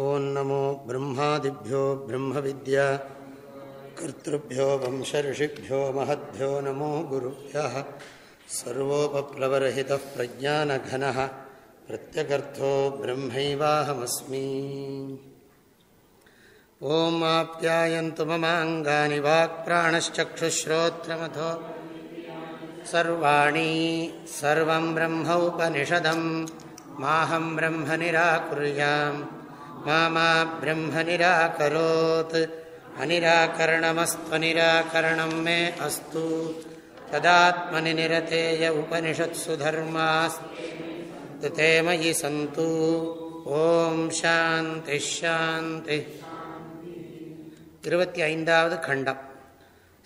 ॐ नमो ब्रह्मादिभ्यो ब्रह्मविद्या कर्तृभ्यो वंशऋषिभ्यो महद्भ्यो नमो गुरुभ्यः सर्वोपप्लवरहितः प्रज्ञानघनः प्रत्यगर्थो ब्रह्मैवाहमस्मि ॐ आप्यायन्तु ममाङ्गानि वाक्प्राणश्चक्षुश्रोत्रमथो सर्वाणि सर्वं ब्रह्मोपनिषदं माहं ब्रह्म निराकुर्याम् मा मा ब्रह्म निराकरोत् अनिराकरणमस्त्वनिराकरणं मे अस्तु तदात्मनि निरतेय उपनिषत्सु धर्मास्ते ते मयि सन्तु ॐ शान्तिश्शान्ति இருபத்தி ஐந்தாவது खण्डम्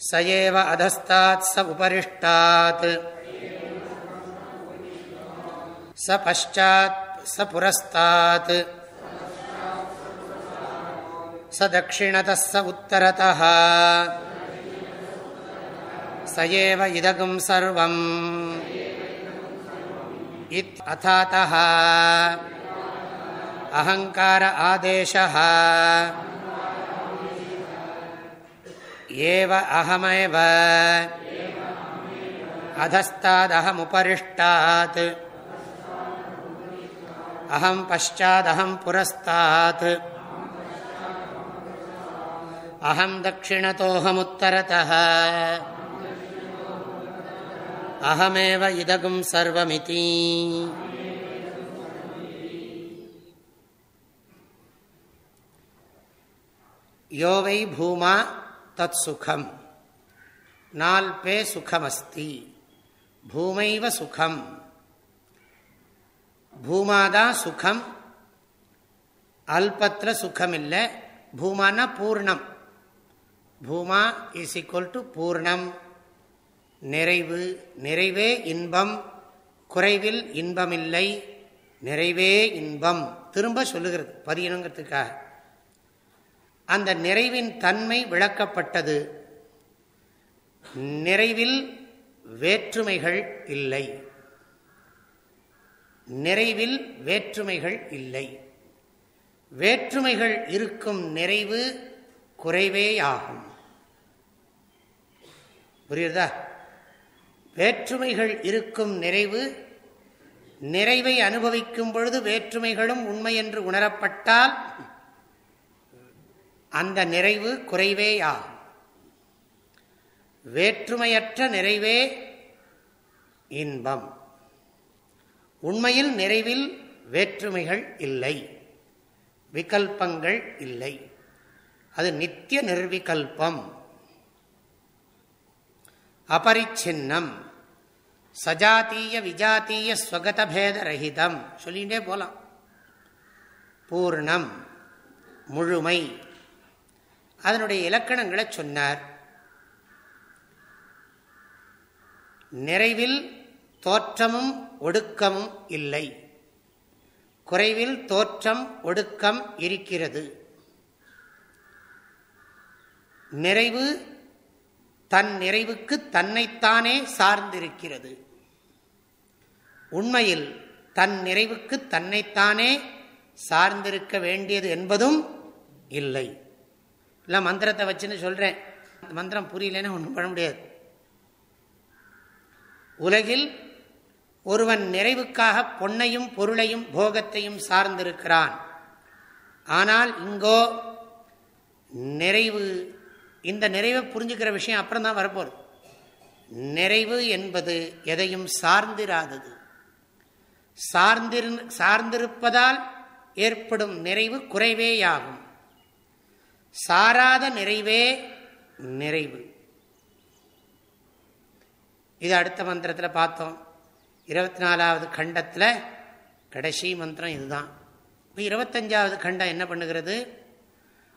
स एव अधस्तात् स उपरिष्टात् स पश्चात् स पुरस्तात् स दक्षिणतः स उत्तरतः स एव इदगुं सर्वम् अथातः अहङ्कार आदेशः एव अहमेव अधस्तादहमुपरिष्टात् अहं पश्चादहं पुरस्तात् अहं दक्षिणतोऽहमुत्तरतः अहमेव इदगुं सर्वमिति यो वै भूमा தத் சுகம் நால்பே சுகமஸ்தி பூமைவ சுகம் பூமாதான் சுகம் அல்பத்திர சுகம் இல்லை பூமானா பூர்ணம் பூமா இஸ் ஈக்குவல் டு பூர்ணம். நிறைவு நிறைவே இன்பம். குறைவில் இன்பமில்லை நிறைவே இன்பம். திரும்ப சொல்லுகிறது பதியணுங்கிறதுக்காக. அந்த நிறைவின் தன்மை விளக்கப்பட்டது. நிறைவில் வேற்றுமைகள் இல்லை. நிறைவில் வேற்றுமைகள் இல்லை. வேற்றுமைகள் இருக்கும் நிறைவு குறைவேயாகும். புரியுதா வேற்றுமைகள் இருக்கும் நிறைவு நிறைவை அனுபவிக்கும் பொழுது வேற்றுமைகளும் உண்மை என்று உணரப்பட்டால் அந்த நிறைவு குறைவேயாகும் வேற்றுமையற்ற நிறைவே இன்பம். உண்மையில் நிறைவில் வேற்றுமைகள் இல்லை. விகல்பங்கள் இல்லை. அது நித்திய நிர்விகல்பம். அபரிச்சின்னம். சஜாத்தீய விஜாத்தீய ஸ்வகதபேதரஹிதம். சொல்லிகிட்டே போகலாம் பூர்ணம் முழுமை. அதனுடைய இலக்கணங்களை சொன்னார். நிறைவில் தோற்றமும் ஒடுக்கமும் இல்லை. குறைவில் தோற்றம் ஒடுக்கம் இருக்கிறது. நிறைவு தன் நிறைவுக்கு தன்னைத்தானே சார்ந்திருக்கிறது. உண்மையில் தன் நிறைவுக்கு தன்னைத்தானே சார்ந்திருக்க வேண்டியது என்பதும் இல்லை. இல்லை மந்திரத்தை வச்சுன்னு சொல்கிறேன் மந்திரம் புரியலன்னு ஒன்றும் பண்ண முடியாது. உலகில் ஒருவன் நிறைவுக்காக பொன்னையும் பொருளையும் போகத்தையும் சார்ந்திருக்கிறான். ஆனால் இங்கோ நிறைவு இந்த நிறைவை புரிஞ்சுக்கிற விஷயம் அப்புறம் தான் வரப்போகுது. நிறைவு என்பது எதையும் சார்ந்திராதது. சார்ந்திரு சார்ந்திருப்பதால் ஏற்படும் நிறைவு குறைவேயாகும். சாராத நிறைவே நிறைவு. இது அடுத்த மந்திரத்தில் பார்த்தோம். இருபத்தி நாலாவது கண்டத்தில் கடைசி மந்திரம் இதுதான். இப்போ இருபத்தஞ்சாவது கண்டம் என்ன பண்ணுகிறது?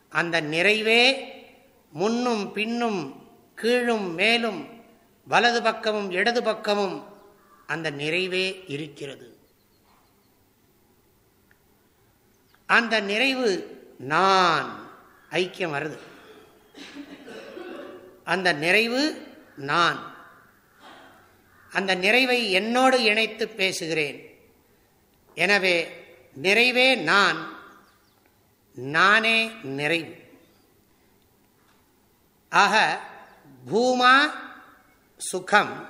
அந்த நிறைவே முன்னும் பின்னும் கீழும் மேலும் வலது பக்கமும் இடது பக்கமும் அந்த நிறைவே இருக்கிறது. அந்த நிறைவு நான் ஐக்கியம் வருது. அந்த நிறைவு நான். அந்த நிறைவை என்னோடு இணைத்து பேசுகிறேன். எனவே நிறைவே நான் நானே நிறைவு. ஆக பூமா சுகம்.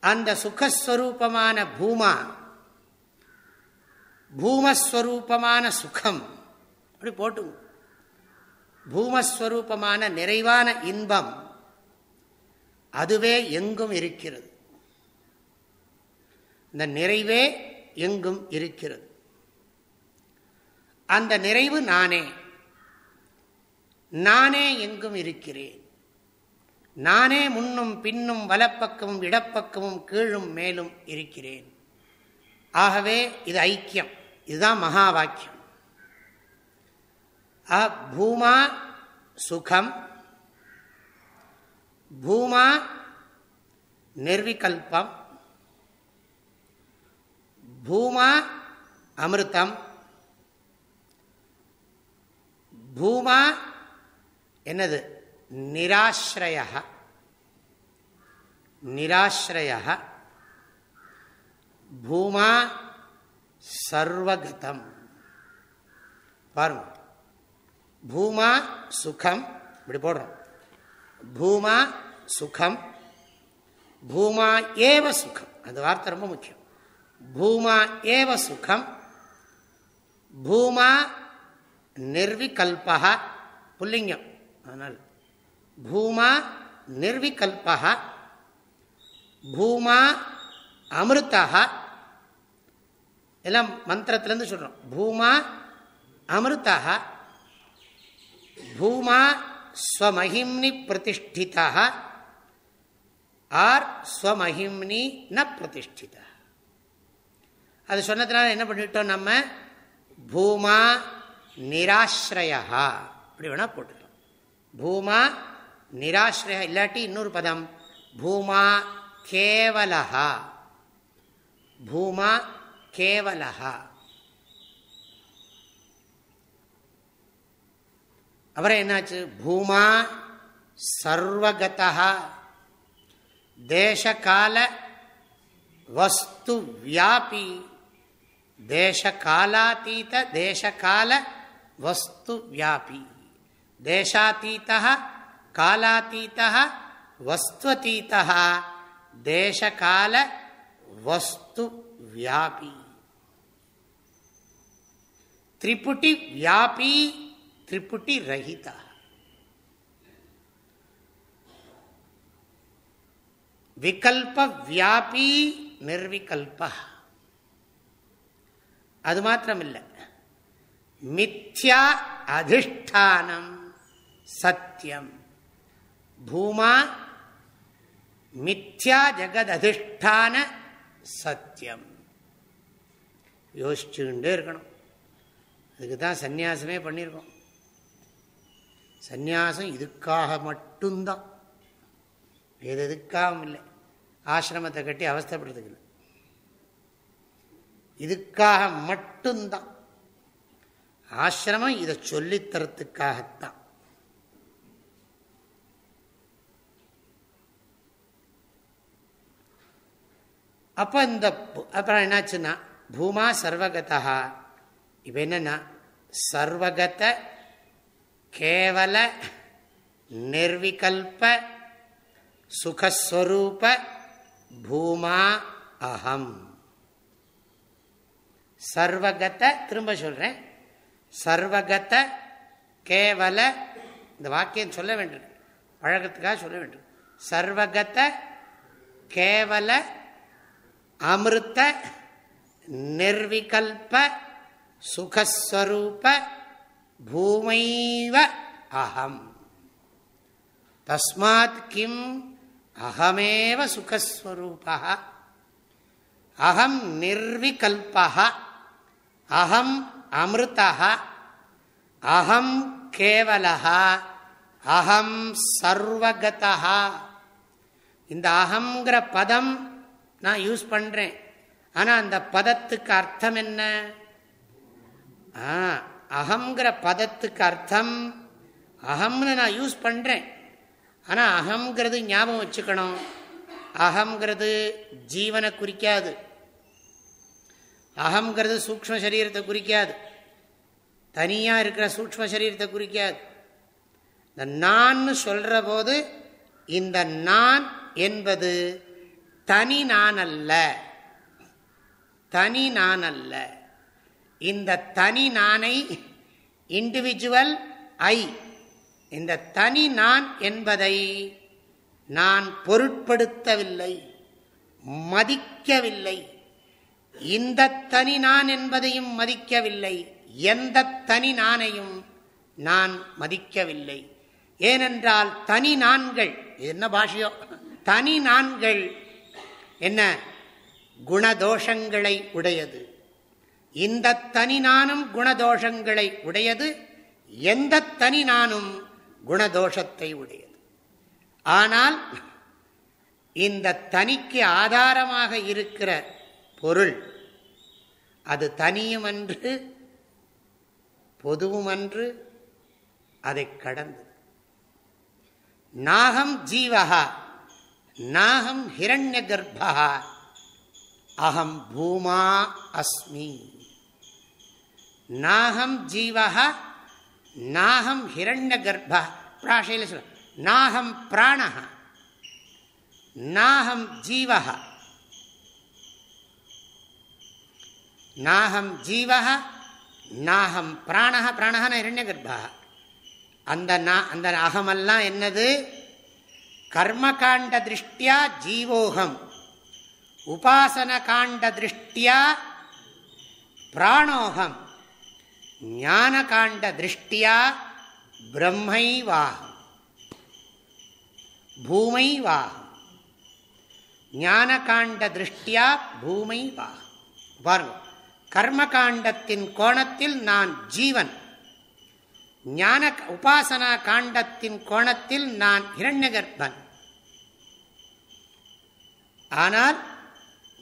அந்த சுகஸ்வரூபமான பூமா பூமஸ்வரூபமான சுகம். அப்படி போட்டு பூமஸ்வரூபமான நிறைவான இன்பம் அதுவே எங்கும் இருக்கிறது. இந்த நிறைவே எங்கும் இருக்கிறது. அந்த நிறைவு நானே. நானே எங்கும் இருக்கிறேன். நானே முன்னும் பின்னும் வலப்பக்கமும் இடப்பக்கமும் கீழும் மேலும் இருக்கிறேன். ஆகவே இது ஐக்கியம். இதுதான் மகா வாக்கியம் பூமா சுகம். பூமா நிர்விகல்பம். பூமா அமிர்தம். பூமா என்னது? நிராஸ்ரய நிராஸ்ரய பூமா சர்வகதம் பாருங்க. பூமா சுகம். இப்படி போடுறோம். பூமா சுகம். பூமா ஏவ சுகம். அந்த வார்த்தை ரொம்ப முக்கியம். பூமா ஏவ சுகம். பூமா நிர்விகல்பா புல்லிங்கம். அதனால் பூமா நிர்விகல்பா பூமா அமிர்தா எல்லாம் மந்திரத்திலேருந்து சொல்கிறோம் பூமா அமிர்தா பூமா ஸ்வமஹிம்னி பிரதிஷ்டிதா ஆர் ஸ்வமஹிம்னி ந பிரதிஷ்டிதா அது சொன்னதுனால என்ன பண்ணிட்டோம் நம்ம? பூமா நிராஸ்ரயா அப்படி வேணால் போட்டுக்கலாம். பூமா நிராஸ்ரய இல்லாட்டி இன்னொரு பதம் பூமா கேவலஹா. பூமா கேவலஹா. அப்புறம் என்னாச்சு? பூமா சர்வகதா தேசகால வஸ்து வியாபி தேசகாலாத்தீத தேசகால வஸ்து வியாபி தேசாத்தீத காலாத்தீத வஸ்துவதீத தேசகால வஸ்து வியாபி திரிபுட்டி வியாபி திரிபுட்டி ரஹிதா. விகல்ப வியாபி நிர்விகல்ப. அது மாத்திரமில்லை. மித்யா அதிஷ்டானம். சத்தியம். பூமா மித்யா ஜெகத் அதிஷ்டான சத்தியம். யோசிச்சுக்கிட்டே இருக்கணும். அதுக்கு தான் சந்நியாசமே பண்ணியிருக்கோம். சந்நியாசம் இதுக்காக மட்டும்தான். வேறு எதுக்காகவும் இல்லை. ஆசிரமத்தை கட்டி அவஸ்தப்படுறதுக்கு இல்லை. இதுக்காக மட்டும்தான். ஆசிரமம் இதை சொல்லித்தரத்துக்காகத்தான் அப்போ இந்த அப்புறம் என்னாச்சுன்னா பூமா சர்வகதா இப்போ என்னன்னா சர்வகத கேவல நிர்விகல்ப சுகஸ்வரூப பூமா அகம் சர்வகத திரும்ப சொல்றேன். சர்வகத கேவல இந்த வாக்கியம் சொல்ல வேண்டும் பழகத்துக்காக சொல்ல வேண்டும் சர்வகத கேவல அமிர்த நிர்விகல்ப சுகஸ்வரூப பூமைவ அகம். தஸ்மாத் கிம் அகமேவ சுகஸ்வரூப. அகம் நிர்விகல்பா அகம் அமிர்தா அகம் கேவலா அகம் சர்வகதா இந்த அகங்கிற பதம் நான் யூஸ் பண்ணுறேன் ஆனால் அந்த பதத்துக்கு அர்த்தம் என்ன? அகங்கிற பதத்துக்கு அர்த்தம் அகம்னு நான் யூஸ் பண்ணுறேன் ஆனால் அகங்கிறது ஞாபகம் வச்சுக்கணும். அகங்கிறது ஜீவனை குறிக்காது. அகங்கிறது சூக்ம சரீரத்தை குறிக்காது. தனியாக இருக்கிற சூக்ம சரீரத்தை குறிக்காது. இந்த நான் சொல்கிற போது இந்த நான் என்பது தனி நான் அல்ல. தனி நான் அல்ல. இந்த தனி நானை இண்டிவிஜுவல் ஐ இந்த தனி நான் என்பதை நான் பொருட்படுத்தவில்லை மதிக்கவில்லை. இந்த தனி நான் என்பதையும் மதிக்கவில்லை எந்த தனி நானையும் நான் மதிக்கவில்லை. ஏனென்றால் தனி நான்கள் என்ன பாஷையோ தனி நான்கள் என்ன? குணதோஷங்களை உடையது. இந்த தனி நானும் குணதோஷங்களை உடையது. எந்த தனி நானும் குணதோஷத்தை உடையது. ஆனால் இந்த தனிக்கு ஆதாரமாக இருக்கிற பொருள் அது தனியுமன்று பொதுவுமன்று அதை கடந்தது. நாகம் ஜீவகா நாகம் ஹிரண்ய கர்ப்பா அகம் பூமா அஸ்மி. நாகம் ஜீவா நாகம் ஹிரண்ய கர்ப்பா பிராஷையில் சொல்ல நாகம் பிராண நாகம் ஜீவா நாகம் ஜீவா நாகம் பிராண பிராணன இரண்ய கர்ப்பா அந்த அந்த அகமெல்லாம் என்னது? கர்மகாண்ட திருஷ்டியா ஜீவோகம். உபாசன காண்ட திருஷ்டியா பிராணோகம். ஞான காண்ட திருஷ்டியா பிரம்மைவாகம். பூமை வாகம் ஞான காண்ட திருஷ்டியா பூமை வாகம் கர்மகாண்டத்தின் கோணத்தில் நான் ஜீவன். ஞான உபாசனா காண்டத்தின் கோணத்தில் நான் இரண்ய கர்ப்பன் ஆனால்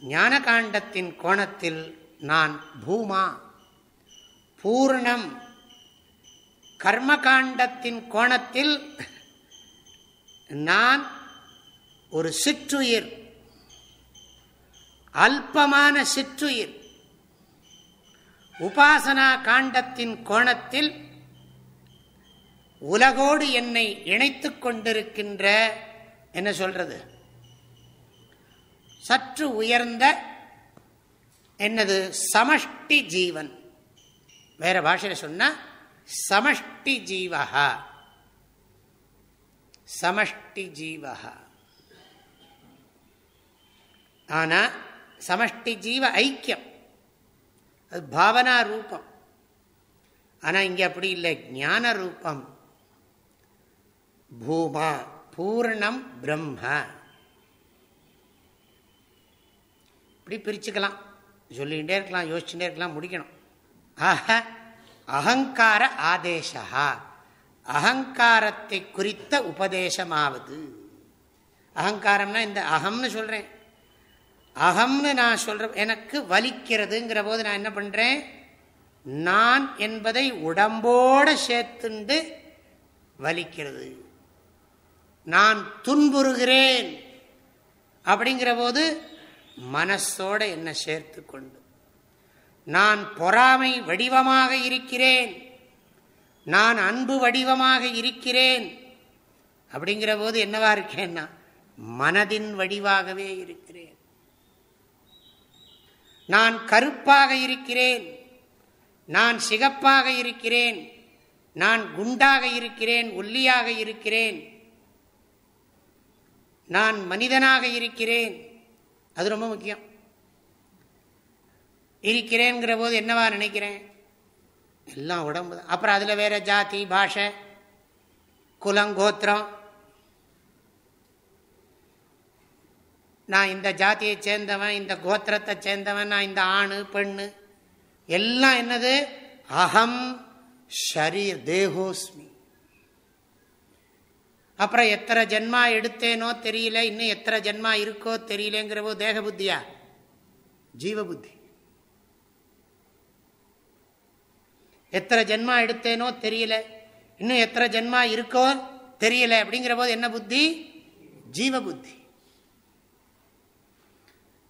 ஞான காண்டத்தின் கோணத்தில் நான் பூமா. பூர்ணம். கர்மகாண்டத்தின் கோணத்தில் நான் ஒரு சிற்றுயிர். அல்பமான சிற்றுயிர். உபாசனா காண்டத்தின் கோணத்தில் உலகோடு என்னை இணைத்து கொண்டிருக்கின்ற என்ன சொல்றது? சற்று உயர்ந்த என்னது? சமஷ்டி ஜீவன். வேற பாஷையில் சொன்னா சமஷ்டி ஜீவகா சமஷ்டி ஜீவகா ஆனா சமஷ்டி ஜீவ ஐக்கியம். அது பாவனா ரூபம். ஆனா இங்க அப்படி இல்லை. ஞான ரூபம். பூமா பூர்ணம் பிரம்ம. இப்படி பிரிச்சுக்கலாம். சொல்லிகிட்டே இருக்கலாம் யோசிச்சுட்டே இருக்கலாம் முடிக்கணும். ஆக அகங்கார ஆதேசா. அகங்காரத்தை குறித்த உபதேசமாவது. அகங்காரம்னா இந்த அகம்னு சொல்கிறேன் அகம்னு நான் சொல்கிறேன் எனக்கு வலிக்கிறதுங்கிற போது நான் என்ன பண்ணுறேன் நான் என்பதை உடம்போட சேர்த்துண்டு வலிக்கிறது. நான் துன்புறுகிறேன். அப்படிங்கிற போது மனசோட என்ன சேர்த்து கொண்டு நான் பொறாமை வடிவமாக இருக்கிறேன். நான் அன்பு வடிவமாக இருக்கிறேன். அப்படிங்கிற போது என்னவா இருக்கேன்னா மனதின் வடிவாகவே இருக்கிறேன். நான் கருப்பாக இருக்கிறேன். நான் சிகப்பாக இருக்கிறேன். நான் குண்டாக இருக்கிறேன். ஒல்லியாக இருக்கிறேன். நான் மனிதனாக இருக்கிறேன். அது ரொம்ப முக்கியம். இருக்கிறேங்கிற போது என்னவா நினைக்கிறேன்? எல்லாம் உடம்பு தான். அப்புறம் அதில் வேற ஜாதி பாஷை குலம் கோத்திரம். நான் இந்த ஜாத்தியை சேர்ந்தவன் இந்த கோத்திரத்தை சேர்ந்தவன் நான் இந்த ஆணு பெண்ணு எல்லாம் என்னது? அகம் ஷரீர் தேகோஸ்மி. அப்புறம் எத்தனை ஜென்மா எடுத்தேனோ தெரியல இன்னும் எத்தனை ஜென்மா இருக்கோ தெரியலங்கிற போது தேக புத்தியா? ஜீவ புத்தி எத்தனை ஜென்மா எடுத்தேனோ தெரியல இன்னும் எத்தனை ஜென்மா இருக்கோ தெரியல அப்படிங்கிற போது என்ன புத்தி? ஜீவ புத்தி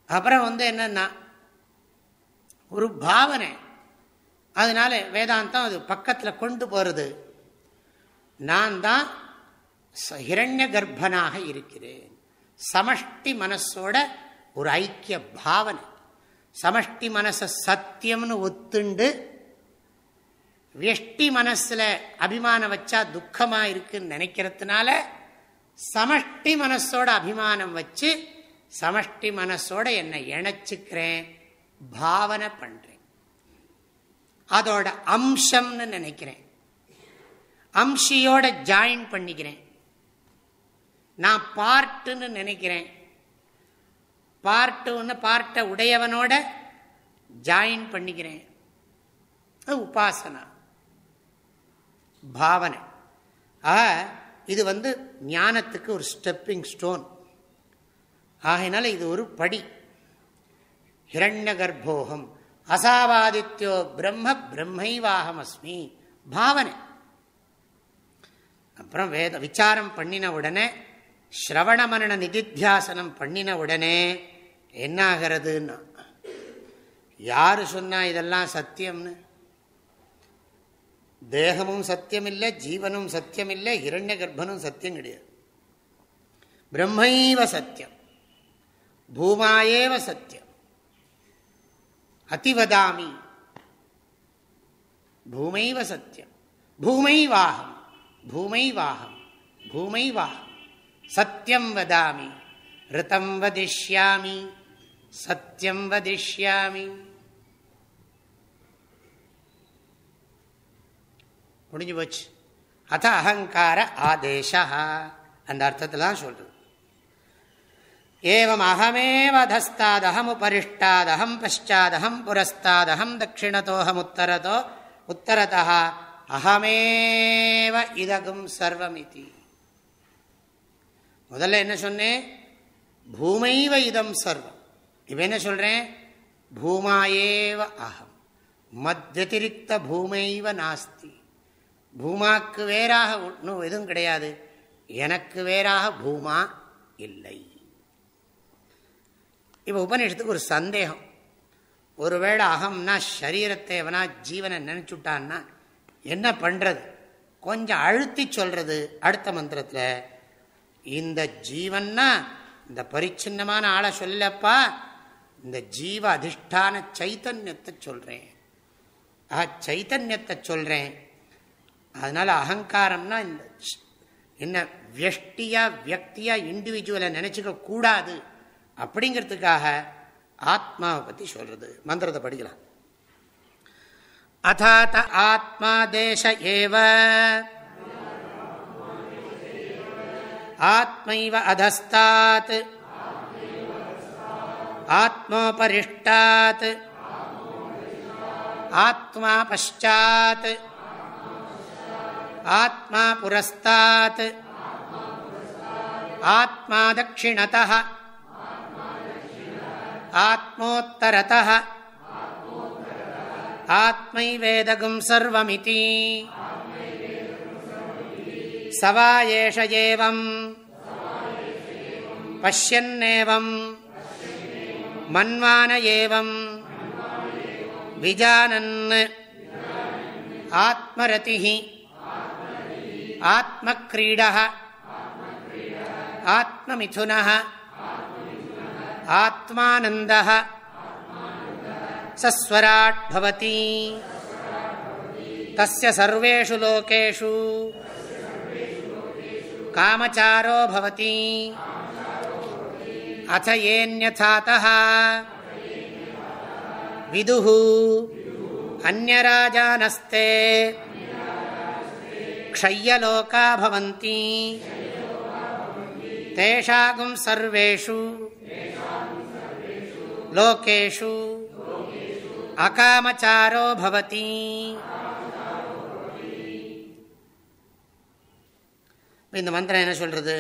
அப்புறம் வந்து என்னன்னா ஒரு பாவனை. அதனால வேதாந்தம் அது பக்கத்தில் கொண்டு போகிறது நான் தான் ஹிரண்ய கர்ப்பனாக இருக்கிறேன். சமஷ்டி மனசோட ஒரு ஐக்கிய பாவனை. சமஷ்டி மனச சத்தியம்னு ஒத்துண்டு வெஷ்டி மனசுல அபிமானம் வச்சா துக்கமா இருக்குன்னு நினைக்கிறதுனால சமஷ்டி மனசோட அபிமானம் வச்சு சமஷ்டி மனசோட என்னை இணைச்சுக்கிறேன் பாவனை பண்றேன். அதோட அம்சம்னு நினைக்கிறேன். அம்சியோட ஜாயின் பண்ணிக்கிறேன். நான் பார்ட்டுன்னு நினைக்கிறேன். பார்ட்டுன்னு பார்ட்டை உடையவனோட ஜாயின் பண்ணிக்கிறேன். உபாசனா. பாவனை. ஆ இது வந்து ஞானத்துக்கு ஒரு ஸ்டெப்பிங் ஸ்டோன் ஆகையினால இது ஒரு படி. ஹிரண்ய கர்ப்போகம் அசாவாதித்யோ பிரம்ம பிரம்மைவாகம் அஸ்மி பாவனை. அப்புறம் வேத விசாரம் பண்ணின உடனே ஸ்ரவண மரண நிதித்தியாசனம் பண்ணின உடனே என்ன ஆகிறதுன்னா யாரு சொன்னா இதெல்லாம் சத்தியம்னு? தேகமும் சத்தியம் இல்லை ஜீவனும் சத்தியம் இல்லை இரண்ய கர்ப்பனும் சத்தியம் கிடையாது. பிரம்மைவ சத்தியம் பூமாயேவ சத்தியம் அதிவதாமி பூமைவ சத்தியம் பூமைவாகம் பூமைவாகம் பூமைவாகம். சத்தியம் வதாமி ரிதம் வதிஷ்யாமி சத்தியம் வதிஷ்யாமி. முடிஞ்சு போச்சு. அத அகங்கார ஆதேசா அந்த அர்த்தத்தில் தான் சொல்றது. ஏவம் அகமேவதஸ்தாதகம் உபரிஷ்டாதகம் பஷாதகம் புரஸ்தாதகம் தட்சிணத்தோகம் உத்தரதோ உத்தரதா அகமேவ இதகும் சர்வமிதி. முதல்ல என்ன சொன்னேன்? பூமைவ இதம் சர்வம். இப்போ என்ன சொல்றேன்? பூமாயேவ அகம் மத்வத்திரிக்த பூமைவ நாஸ்தி. பூமாக்கு வேறாக ஒன்றும் எதுவும் கிடையாது. எனக்கு வேறாக பூமா இல்லை. இப்போ உபநிஷத்துக்கு ஒரு சந்தேகம். ஒருவேளை அகம்னா சரீரத்தை எவனா ஜீவனை நினைச்சுட்டான்னா என்ன பண்ணுறது கொஞ்சம் அழுத்தி சொல்றது அடுத்த மந்திரத்தில். இந்த ஜீவன்னா இந்த பரிச்சின்னமான ஆளை சொல்லப்பா இந்த ஜீவ அதிஷ்டான சைத்தன்யத்தை சொல்கிறேன் ஆ சைத்தன்யத்தை சொல்கிறேன் அதனால் அகங்காரம்னா இந்த என்ன வியஷ்டியாக வியக்தியாக இண்டிவிஜுவலை நினச்சிக்க கூடாது. அப்படிங்கிறதுக்காக ஆத்மாவை பற்றி சொல்கிறது மந்திரத்தை படிக்கலாம். அதாத்த ஆத்மா தேச ஏவ. ஆத்மைவ அதஸ்தாத். ஆத்மோபரிஷ்டாத். ஆத்மா பஷாத் ஆத்மா புரஸ்தாத் ஆத்மா தட்சிணத ஆத்மோத்தரத. ஆத்மைவேதகும் சர்வமிதி. சவா ஏஷ ஏவம். பஷ்யன்னேவம் மன்வான ஏவம் விஜானன் ஆத்மரதிஹி ஆத்மக்ரீடः ஆத்மமிதுனः ஆத்மானந்தः சஸ்வராட் பவதி தஸ்ய சர்வேஷு லோகேஷு காமச்சாரோ பவதி அத ஏன்யதாத்தः விதுः அந்யராஜானஸ்தே क्षय्यलोका भवन्ति तेषागुं सर्वेषु लोकेषु அகாமச்சாரோ பவதி இந்த மந்திரம் என்ன சொல்றது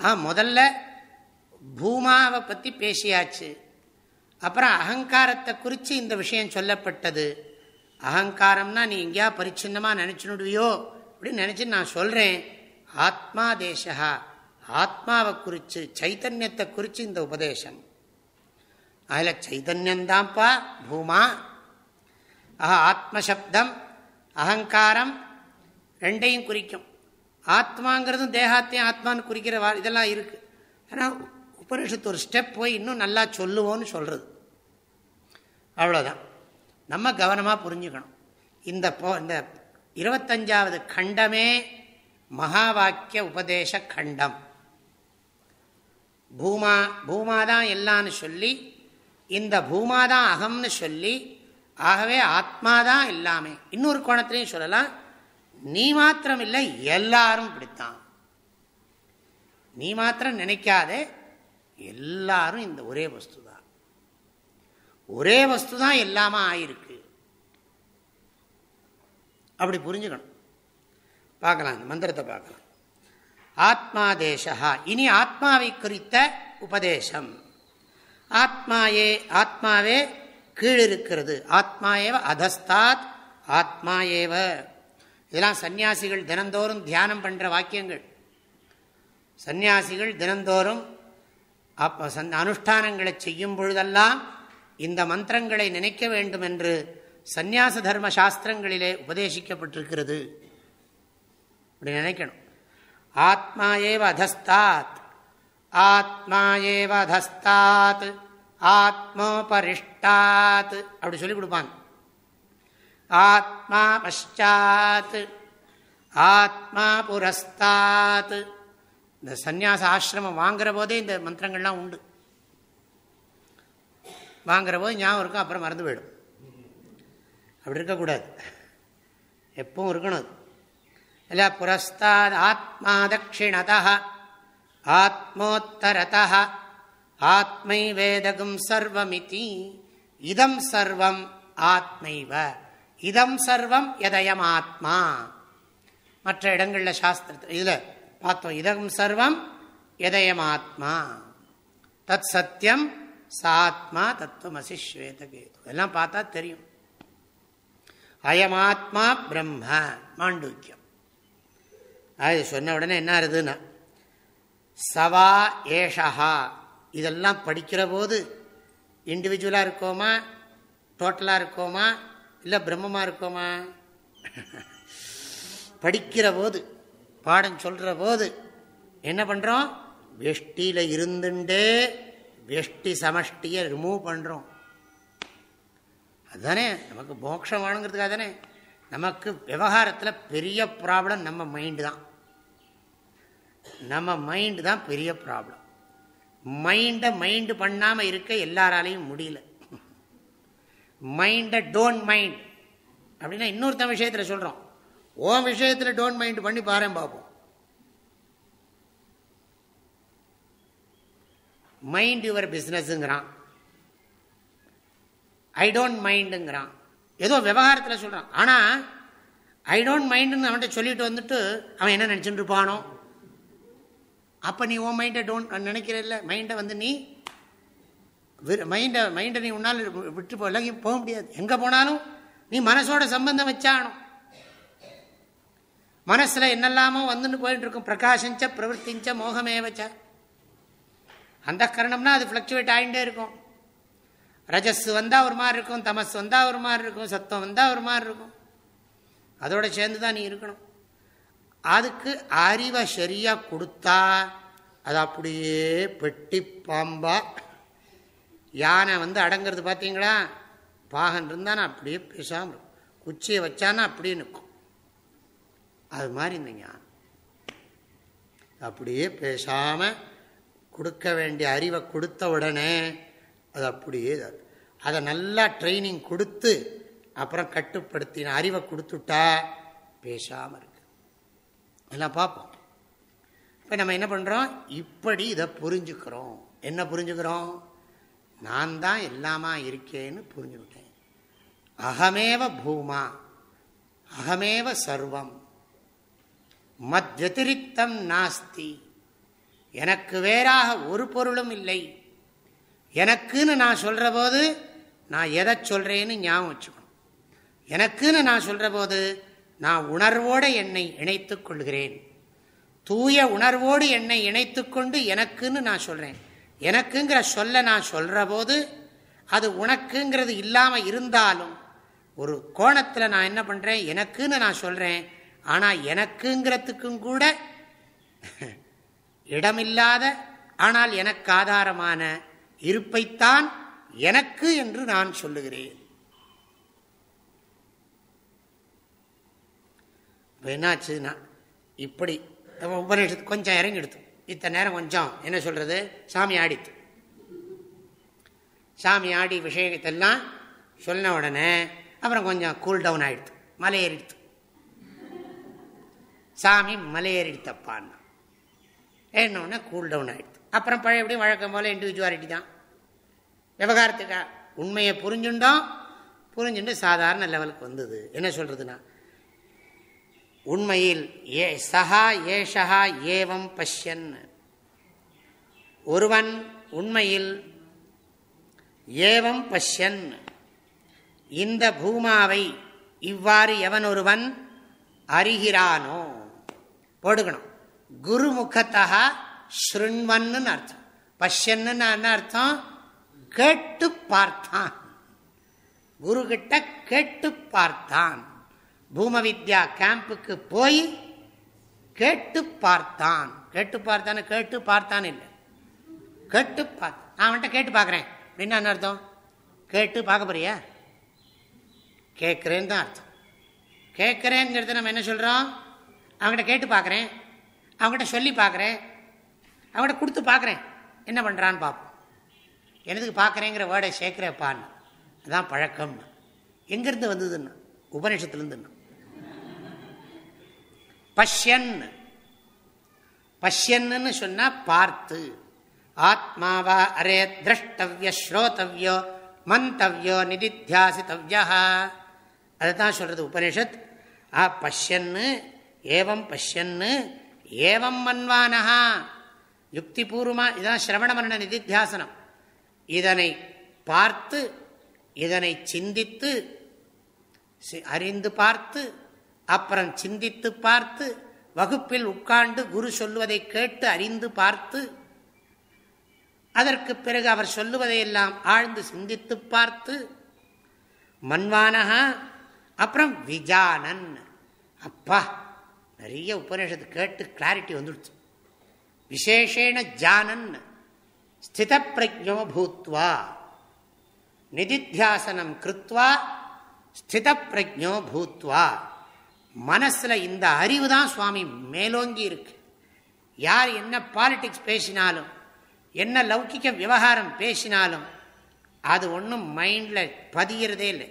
ஆ முதல்ல பூமாவை பற்றி பேசியாச்சு. அப்புறம் அகங்காரத்தை குறித்து இந்த விஷயம் சொல்லப்பட்டது. அகங்காரம்னா நீ எங்கேயா பரிச்சின்னமாக நினச்சினுடுவியோ அப்படின்னு நினச்சி நான் சொல்கிறேன் ஆத்மா தேசா ஆத்மாவை குறித்து சைத்தன்யத்தை குறித்து இந்த உபதேசம். அதில் சைதன்யந்தான்ப்பா பூமா. ஆஹா ஆத்மசப்தம் அகங்காரம் ரெண்டையும் குறிக்கும். ஆத்மாங்கிறதும் தேகாத்தையும் ஆத்மான்னு குறிக்கிற இதெல்லாம் இருக்குது ஆனால் உபனிஷத்து ஒரு ஸ்டெப் போய் இன்னும் நல்லா சொல்லுவோன்னு சொல்கிறது அவ்வளோதான் நம்ம கவனமாக புரிஞ்சுக்கணும். இந்த போ இந்த இருபத்தஞ்சாவது கண்டமே மகா வாக்கிய உபதேச கண்டம். பூமா பூமாதான் எல்லான்னு சொல்லி இந்த பூமாதான் அகம்னு சொல்லி ஆகவே ஆத்மாதான் எல்லாமே. இன்னொரு கோணத்திலையும் சொல்லலாம் நீ மாத்திரம் இல்லை எல்லாரும் இப்படித்தான். நீ மாத்திரம் நினைக்காதே எல்லாரும் இந்த ஒரே வஸ்து தான் ஒரே வஸ்து தான் எல்லாமா ஆயிருக்கு. அப்படி புரிஞ்சுக்கணும். பார்க்கலாம் இந்த மந்திரத்தை பார்க்கலாம். ஆத்மா தேசா இனி ஆத்மாவை குறித்த உபதேசம். ஆத்மாயே ஆத்மாவே கீழிருக்கிறது. ஆத்மா ஏவ அதஸ்தாத் ஆத்மா ஏவ இதெல்லாம் சன்னியாசிகள் தினந்தோறும் தியானம் பண்ணுற வாக்கியங்கள். சன்னியாசிகள் தினந்தோறும் அப்போ அனுஷ்டானங்களை செய்யும் பொழுதெல்லாம் இந்த மந்திரங்களை நினைக்க வேண்டும் என்று சந்நியாச தர்ம சாஸ்திரங்களிலே உபதேசிக்கப்பட்டிருக்கிறது. அப்படி நினைக்கணும். ஆத்மா ஏவ அதஸ்தாத். ஆத்மா ஏவ அதஸ்தாத். ஆத்மோபரிஷ்டாத். அப்படி சொல்லி கொடுப்பாங்க. ஆத்மா பஷாத் ஆத்மா புரஸ்தாத். இந்த சந்நியாச ஆசிரமம் வாங்குற போதே இந்த மந்திரங்கள்லாம் உண்டு. வாங்குற போது ஞாபகம் இருக்கும் அப்புறம் மறந்து போயிடும். அப்படி இருக்கக்கூடாது. எப்பவும் இருக்கணும் இல்லை புரஸ்தாத் ஆத்மா தட்சிணதா ஆத்மோத்தரத ஆத்மை வேதகம் சர்வமிதி இதம் சர்வம் ஆத்மைவ இதம் சர்வம் எதயம் ஆத்மா மற்ற இடங்களில் சாஸ்திரத்தில் இதில் பார்த்தோம் இதம் சர்வம் எதயமாத்மா தத் சத்தியம் சாத்மா தத்துவமசி ஸ்வேதகேது. எல்லாம் பார்த்தா தெரியும். அயமாத்மா பிரம்ம மாண்டூக்கியம். அது சொன்ன உடனே என்ன இருதுன்னா சவா ஏஷா இதெல்லாம் படிக்கிற போது இண்டிவிஜுவலாக இருக்கோமா டோட்டலாக இருக்கோமா இல்லை பிரம்மமாக இருக்கோமா? படிக்கிற போது பாடம் சொல்கிற போது என்ன பண்ணுறோம் வெஷ்டியில் இருந்துட்டே வெஷ்டி சமஷ்டியை ரிமூவ் பண்ணுறோம் அதுதானே நமக்கு மோட்சம் வேணுங்கிறதுக்காக தானே நமக்கு விவகாரத்தில் பெரிய ப்ராப்ளம் நம்ம மைண்டு தான். நம்ம மைண்டு தான் பெரிய ப்ராப்ளம் மைண்டை மைண்டு பண்ணாமல் இருக்க எல்லாராலையும் முடியல. மைண்டை டோன்ட் மைண்ட் அப்படின்னா இன்னொருத்த விஷயத்தில் சொல்கிறோம் ஓன் விஷயத்தில் டோன்ட் மைண்ட் பண்ணி பாரு பார்ப்போம் மைண்ட் யுவர் பிஸ்னஸ்ங்கிறான் ஐ டோன்ட் மைண்டுங்கிறான் ஏதோ விவகாரத்தில் சொல்கிறான் ஆனால் ஐ டோன்ட் மைண்டுன்னு அவன்கிட்ட சொல்லிட்டு வந்துட்டு அவன் என்ன நினச்சிட்டு இருப்பானோ? அப்போ நீ உன் மைண்டை டோன்ட் நினைக்கிறல்ல மைண்டை வந்து நீ மைண்டை மைண்டை நீ உன்னால் விட்டு விலகி போக முடியாது. எங்கே போனாலும் நீ மனசோட சம்பந்தம் வச்சாகணும். மனசில் என்னெல்லாமோ வந்துன்னு போயிட்டு இருக்கும் பிரகாஷஞ்ச பிரவருத்திஞ்ச மோகமேவச்ச. அந்த கரணம்னா அது ஃப்ளக்சுவேட் ஆகிட்டே இருக்கும். ரஜஸ் வந்தால் ஒரு மாதிரி இருக்கும் தமஸ் வந்தால் ஒரு மாதிரி இருக்கும் சத்தம் வந்தால் ஒரு மாதிரி இருக்கும். அதோட சேர்ந்து தான் நீ இருக்கணும். அதுக்கு அறிவை சரியாக கொடுத்தா அது அப்படியே பெட்டி பாம்பா. யானை வந்து அடங்கிறது பார்த்தீங்களா பாகன் இருந்தானா அப்படியே பேசாமல் இருக்கும். குச்சியை வச்சானா அப்படியே நிற்கும். அது மாதிரி இந்த ஞானம். அப்படியே பேசாமல் கொடுக்க வேண்டிய அறிவை கொடுத்த உடனே அது அப்படியே அதை நல்லா ட்ரைனிங் கொடுத்து அப்புறம் கட்டுப்படுத்தின அறிவை கொடுத்துட்டா பேசாமல் இருக்கு. எல்லாம் பார்ப்போம். இப்போ நம்ம என்ன பண்ணுறோம் இப்படி இதை புரிஞ்சுக்கிறோம். என்ன புரிஞ்சுக்கிறோம்? நான் தான் எல்லாமா இருக்கேன்னு புரிஞ்சுக்கிட்டேன். அகமேவ பூமா அகமேவ சர்வம். மத் வத்திரிக்தம் நாஸ்தி. எனக்கு வேறாக ஒரு பொருளும் இல்லை. எனக்குன்னு நான் சொல்கிற போது நான் எதை சொல்கிறேன்னு ஞாபகம் வச்சுக்கணும். எனக்குன்னு நான் சொல்கிற போது நான் உணர்வோடு என்னை இணைத்து கொள்கிறேன். தூய உணர்வோடு என்னை இணைத்து கொண்டு எனக்குன்னு நான் சொல்கிறேன் எனக்குங்கிற சொல்ல நான் சொல்கிற போது அது உனக்குங்கிறது இல்லாமல் இருந்தாலும் ஒரு கோணத்தில் நான் என்ன பண்ணுறேன் எனக்குன்னு நான் சொல்கிறேன் ஆனால் எனக்குங்கிறதுக்கும் கூட இடமில்லாத ஆனால் எனக்கு ஆதாரமான இருப்பைத்தான் எனக்கு என்று நான் சொல்லுகிறேன். என்னாச்சுன்னா இப்படி உபநிஷத்து கொஞ்சம் இறங்கி எடுத்து இத்தனை நேரம் கொஞ்சம் என்ன சொல்றது? சாமி ஆடித்து சாமி ஆடி விஷயத்தெல்லாம் சொன்ன உடனே அப்புறம் கொஞ்சம் கூல் டவுன் ஆயிடுத்து மலையேறிடுத்து சாமி மலையேறிடுத்தப்பான்னா உடனே கூல் டவுன் ஆகிடுது அப்புறம் எப்படி வழக்கம் போல இண்டிவிஜுவாலிட்டி தான். விவகாரத்துக்கா? உண்மையை புரிஞ்சுண்டோம். புரிஞ்சுட்டு சாதாரண லெவலுக்கு வந்தது. என்ன சொல்றதுன்னா? உண்மையில் ஏ சஹா ஏஷா ஏவம் பஷ்யன். ஒருவன் உண்மையில் ஏவம் பஷ்யன். இந்த பூமாவை இவ்வாறு எவன் ஒருவன் அறிகிறானோ போடுக்கணும். குருமுகத்தா ஸ்ருண்வன்னு அர்த்தம். பஷ்யன்னு என்ன அர்த்தம்? கேட்டு பார்த்தான். குரு கிட்ட கேட்டு பார்த்தான். பூம வித்யா கேம்புக்கு போய் கேட்டு பார்த்தான். கேட்டு பார்த்தான் கேட்டு பார்த்தான் இல்லை. கேட்டு பார்த்தான். நான் அவன்கிட்ட கேட்டு பார்க்குறேன். அப்படின்னா என்ன அர்த்தம்? கேட்டு பார்க்க போறியா? கேட்குறேன்னு தான் அர்த்தம். கேட்குறேங்கிறது நம்ம என்ன சொல்கிறோம் அவங்ககிட்ட கேட்டு பார்க்குறேன் அவங்ககிட்ட சொல்லி பார்க்குறேன் அவங்ககிட்ட கொடுத்து பார்க்குறேன் என்ன பண்ணுறான்னு பார்ப்போம் எனதுக்கு பார்க்குறேங்கிற வேர்டை சேர்க்குறப்பான்னு. அதான் பழக்கம்னு. எங்கேருந்து வந்ததுன்னு? உபநிஷத்துலேருந்துன்னு. பஷ்யன் பஷ்யன்னு சொன்னால் பார்த்து. ஆத்மாவா அரே திரஷ்டவிய ஸ்ரோதவியோ மந்தவியோ நிதித்தியாசித்தவ்யா அதுதான் சொல்கிறது உபனிஷத் ஆ பஷ்யன்னு ஏவம் பஷ்யன்னு ஏவம் மன்வானஹா. யுக்தி பூர்வமா இதான் சிரவண மரண நிதித்தியாசனம். இதனை பார்த்து இதனை சிந்தித்து அறிந்து பார்த்து அப்புறம் சிந்தித்து பார்த்து வகுப்பில் உட்கார்ந்து குரு சொல்லுவதை கேட்டு அறிந்து பார்த்து அதற்கு பிறகு அவர் சொல்லுவதையெல்லாம் ஆழ்ந்து சிந்தித்து பார்த்து மண்வானகா அப்புறம் விஜானன். அப்பா நிறைய உபநிஷத்து கேட்டு கிளாரிட்டி வந்துடுச்சு. விசேஷேன ஜானன் ஸ்தித பிரஜோ பூத்வா நிதித்தியாசனம் கிருத்வா ஸ்தித பிரஜோ பூத்வா மனசில் இந்த அறிவு தான் சுவாமி மேலோங்கி இருக்கு. யார் என்ன பாலிடிக்ஸ் பேசினாலும் என்ன லௌகிக்க விவகாரம் பேசினாலும் அது ஒன்றும் மைண்டில் பதிகிறதே இல்லை.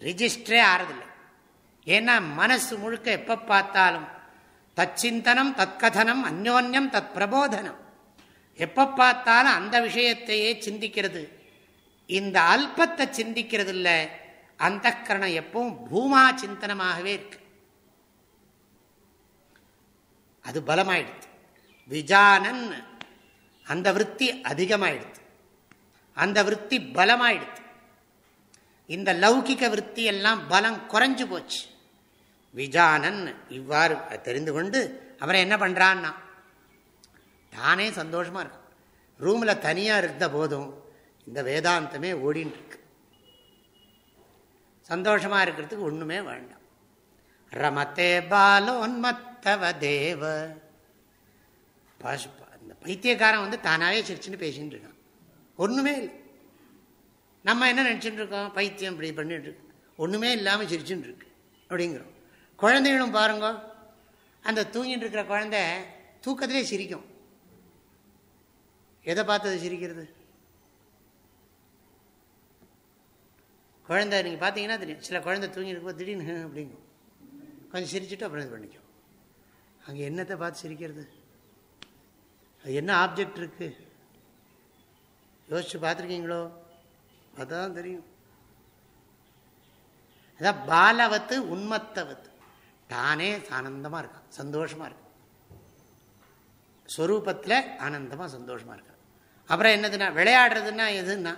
ரிஜிஸ்டரே ஆறதில்லை. ஏன்னா மனசு முழுக்க எப்போ பார்த்தாலும் தச்சிந்தனம் தற்கதனம் அந்யோன்யம் தத் பிரபோதனம் எப்போ பார்த்தாலும் அந்த விஷயத்தையே சிந்திக்கிறது. இந்த அல்பத்தை சிந்திக்கிறது இல்லை அந்த கரணம் எப்பவும் பூமா சிந்தனமாகவே இருக்கு. அது பலமாயிடுது. விஜானன் அந்த விற்பி அதிகமாயிடுது. அந்த விற்பி பலமாயிடுது. இந்த லௌகிக விற்பி எல்லாம் பலம் குறைஞ்சு போச்சு. விஜானன் இவ்வாறு தெரிந்து கொண்டு அவரை என்ன பண்றான்னா தானே சந்தோஷமா இருக்கும் ரூம்ல தனியா இருந்த போதும் இந்த வேதாந்தமே ஓடின்னு இருக்கு சந்தோஷமா இருக்கிறதுக்கு ஒண்ணுமே வேண்டாம். ரமத்தே பாலோன்மத்தவ தேவ. அந்த பைத்தியக்காரன் வந்து தானாகவே சிரிச்சுன்னு பேசின்னு இருக்கான். ஒண்ணுமே இல்லை. நம்ம என்ன நினச்சிட்டு இருக்கோம்? பைத்தியம் இப்படி பண்ணிட்டு இருக்கு. ஒண்ணுமே இல்லாமல் சிரிச்சுட்டு இருக்கு. அப்படிங்கிறோம். குழந்தைகளும் பாருங்க. அந்த தூங்கிட்டு இருக்கிற குழந்தை தூக்கத்திலே சிரிக்கும். எதை பார்த்தது சிரிக்கிறது? குழந்தை நீங்கள் பார்த்தீங்கன்னா தெரியும். சில குழந்தை தூங்கி இருக்கும்போது திடீர்னு அப்படிங்கும். கொஞ்சம் சிரிச்சுட்டு அப்புறம் இது பண்ணிக்கும். அங்கே என்னத்தை பார்த்து சிரிக்கிறது? அது என்ன ஆப்ஜெக்ட் இருக்குது யோசிச்சு பார்த்துருக்கீங்களோ? அதான் தெரியும். அதான் பாலவத்து உண்மத்தவத்து. தானே ஆனந்தமாக இருக்கான் சந்தோஷமாக இருக்கான் ஸ்வரூபத்தில் ஆனந்தமாக சந்தோஷமாக இருக்கான் அப்புறம் என்னதுன்னா விளையாடுறதுன்னா எதுன்னா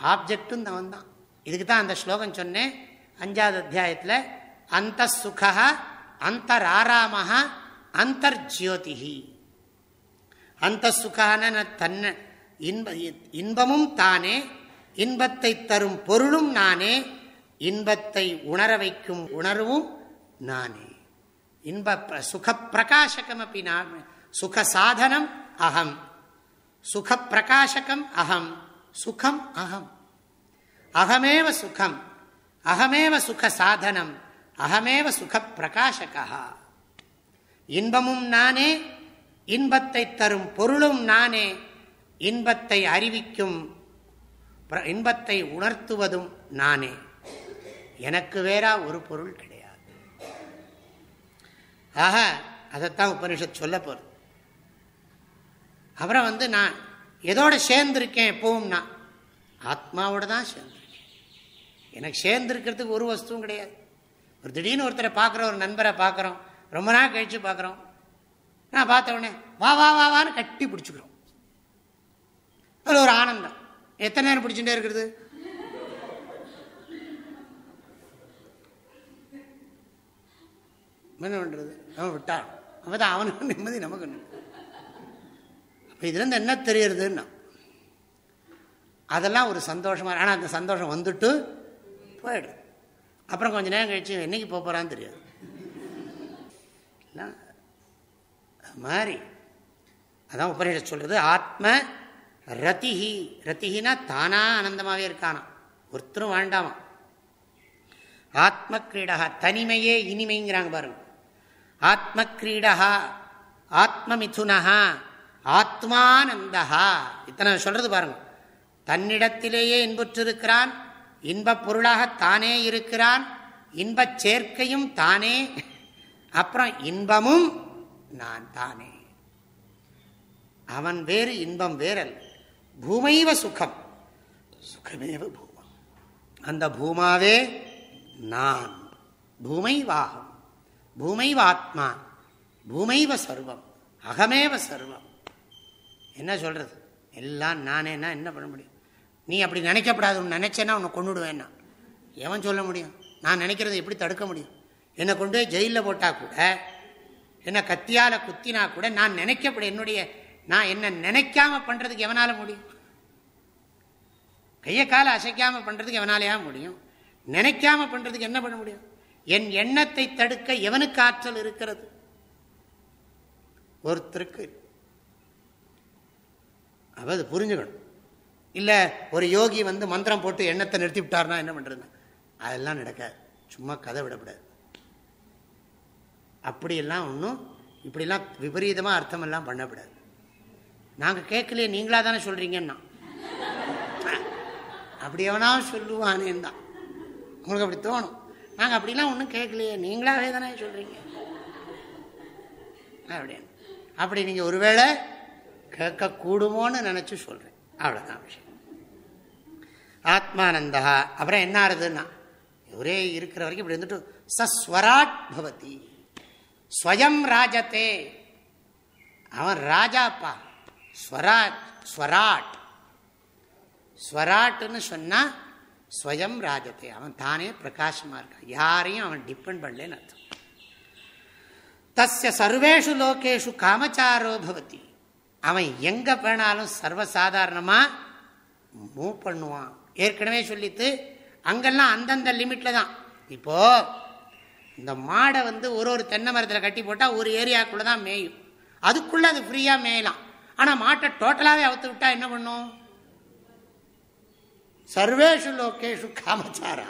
ஆப்ஜெக்டும் அவன் தான் இதுக்கு தான் அந்த ஸ்லோகம் சொன்னேன். அஞ்சாவது அத்தியாயத்தில் அந்த சுகா அந்தராராமஹா அந்தர்ஜோதிஹி அந்த சுகான தன்ன இன்ப இன்பமும் தானே இன்பத்தை தரும் பொருளும் நானே இன்பத்தை உணர வைக்கும் உணர்வும் நானே இன்ப சுக பிரகாசகம் அப்படி நான் சுக சாதனம் அகம் சுக பிரகாசகம் அகம் சுகம் அகம் அகமேவ சுகம் அகமேவ சுக சாதனம் அகமேவ சுக பிரகாசகா இன்பமும் நானே। இன்பத்தை தரும் பொருளும் நானே। இன்பத்தை அறிவிக்கும் இன்பத்தை உணர்த்துவதும் நானே। எனக்கு வேறா ஒரு பொருள் கிடையாது. ஆக அதைத்தான் உபனிஷத் சொல்ல போறது அப்புறம் வந்து நான் எதோட சேர்ந்திருக்கேன் எப்பவும்னா ஆத்மாவோட தான் சேர்ந்திருக்கேன். எனக்கு சேர்ந்திருக்கிறதுக்கு ஒரு வஸ்துவும் கிடையாது. ஒரு திடீர்னு ஒருத்தரை பார்க்குற ஒரு நண்பரை பார்க்குறோம் ரொம்ப நாள் கழித்து பார்க்குறோம். நான் பார்த்த உடனே வா வா வா வான்னு கட்டி பிடிச்சிக்கிறோம். அது ஒரு ஆனந்தம். எத்தனை நேரம் பிடிச்சுட்டே இருக்கிறது? என்ன பண்ணுறது நம்ம விட்டான். அப்போ தான் அவனுக்கு நிம்மதி நமக்கு அப்போ இதுலேருந்து என்ன தெரியறதுன்னா அதெல்லாம் ஒரு சந்தோஷமாக ஆனால் அந்த சந்தோஷம் வந்துட்டு போயிடும். அப்புறம் கொஞ்ச நேரம் கழிச்சு என்னைக்கு போக போகிறான்னு தெரியாது. மாதிரி. அதான் உபநிஷம் சொல்றது ஆத்ம ரத்திஹி ரத்திகினா தானா ஆனந்தமாகவே இருக்கானாம். ஒருத்தரும் வாழ்ண்டாமா ஆத்ம கிரீடா தனிமையே இனிமைங்கிறாங்க பாருங்க. ஆத்ம கிரீடா ஆத்ம ஆத்மானந்தா இத்தனை சொல்றது பாருங்க. தன்னிடத்திலேயே இன்புற்றிருக்கிறான் இன்பப் பொருளாக தானே இருக்கிறான் இன்பச் சேர்க்கையும் தானே அப்புறம் இன்பமும் நான் தானே. அவன் வேறு இன்பம் வேறல் பூமைவ சுகம். சுகமேவ பூமம். அந்த பூமாவே நான். பூமைவாகம். பூமைவ ஆத்மா பூமைவ சர்வம். அகமேவ சர்வம். என்ன சொல்றது? எல்லாம் நானேனா என்ன பண்ண முடியும்? நீ அப்படி நினைக்கப்படாது நினைச்சேன்னா உன்னை கொண்டுடுவேன்னா எவன் சொல்ல முடியும்? நான் நினைக்கிறத எப்படி தடுக்க முடியும்? என்னை கொண்டு போய் ஜெயிலில் போட்டால் கூட என்ன கத்தியால் குத்தினா கூட நான் நினைக்கப்பட என்னுடைய நான் என்ன நினைக்காம பண்ணுறதுக்கு எவனால முடியும்? கையை காலை அசைக்காம பண்ணுறதுக்கு எவனாலேயா முடியும்? நினைக்காம பண்ணுறதுக்கு என்ன பண்ண முடியும்? என் எண்ணத்தை தடுக்க எவனுக்கு ஆற்றல் இருக்கிறது? ஒருத்தருக்கு. அப்போ அது புரிஞ்சுக்கணும். இல்லை ஒரு யோகி வந்து மந்திரம் போட்டு எண்ணத்தை நிறுத்தி விட்டார்னா என்ன பண்ணுறது அதெல்லாம் நடக்காது. சும்மா கதை விடக்கூடாது. அப்படியெல்லாம் ஒன்றும் இப்படிலாம் விபரீதமாக அர்த்தமெல்லாம் பண்ணக்கூடாது. நாங்கள் கேட்கலையே நீங்களாக தானே சொல்கிறீங்கன்னா அப்படி எவனா சொல்லுவானேன்னு தான் உங்களுக்கு அப்படி தோணும். நாங்கள் அப்படிலாம் ஒன்றும் கேட்கலையே. நீங்களாவே தானே சொல்கிறீங்க அப்படின்னு அப்படி நீங்கள் ஒருவேளை கேட்கக்கூடுமோன்னு நினச்சி சொல்கிறேன் அவ்வளோதான் விஷயம். ஆத்மானந்தா. அப்புறம் என்ன ஆறுதுன்னா ஒரே இருக்கிற வரைக்கும் இப்படி இருந்துட்டு சஸ்வராட் பவதி. ஸ்வயம் ராஜத்தே. அவன் ராஜாப்பா. ஸ்வராட் ஸ்வராட். ஸ்வராட்னு சொன்னால் ஸ்வயம் ராஜத்தை அவன் தானே பிரகாசமாக இருக்கான். யாரையும் அவன் டிபெண்ட் பண்ணலன்னு அர்த்தம். தஸ்ய சர்வேஷு லோகேஷு காமச்சாரோ பவதி. அவன் எங்கே போனாலும் சர்வசாதாரணமாக மூவ் பண்ணுவான். ஏற்கனவே சொல்லித்து அங்கெல்லாம் அந்தந்த லிமிட்டில் தான். இப்போது இந்த மாடை வந்து ஒரு ஒரு தென்னை மரத்தில் கட்டி போட்டால் ஒரு ஏரியாக்குள்ளே தான் மேயும். அதுக்குள்ளே அது ஃப்ரீயாக மேயலாம். ஆனால் மாட்டை டோட்டலாகவே அவுத்து விட்டால் என்ன பண்ணும்? சர்வேஷு லோகேஷு காமச்சாரா?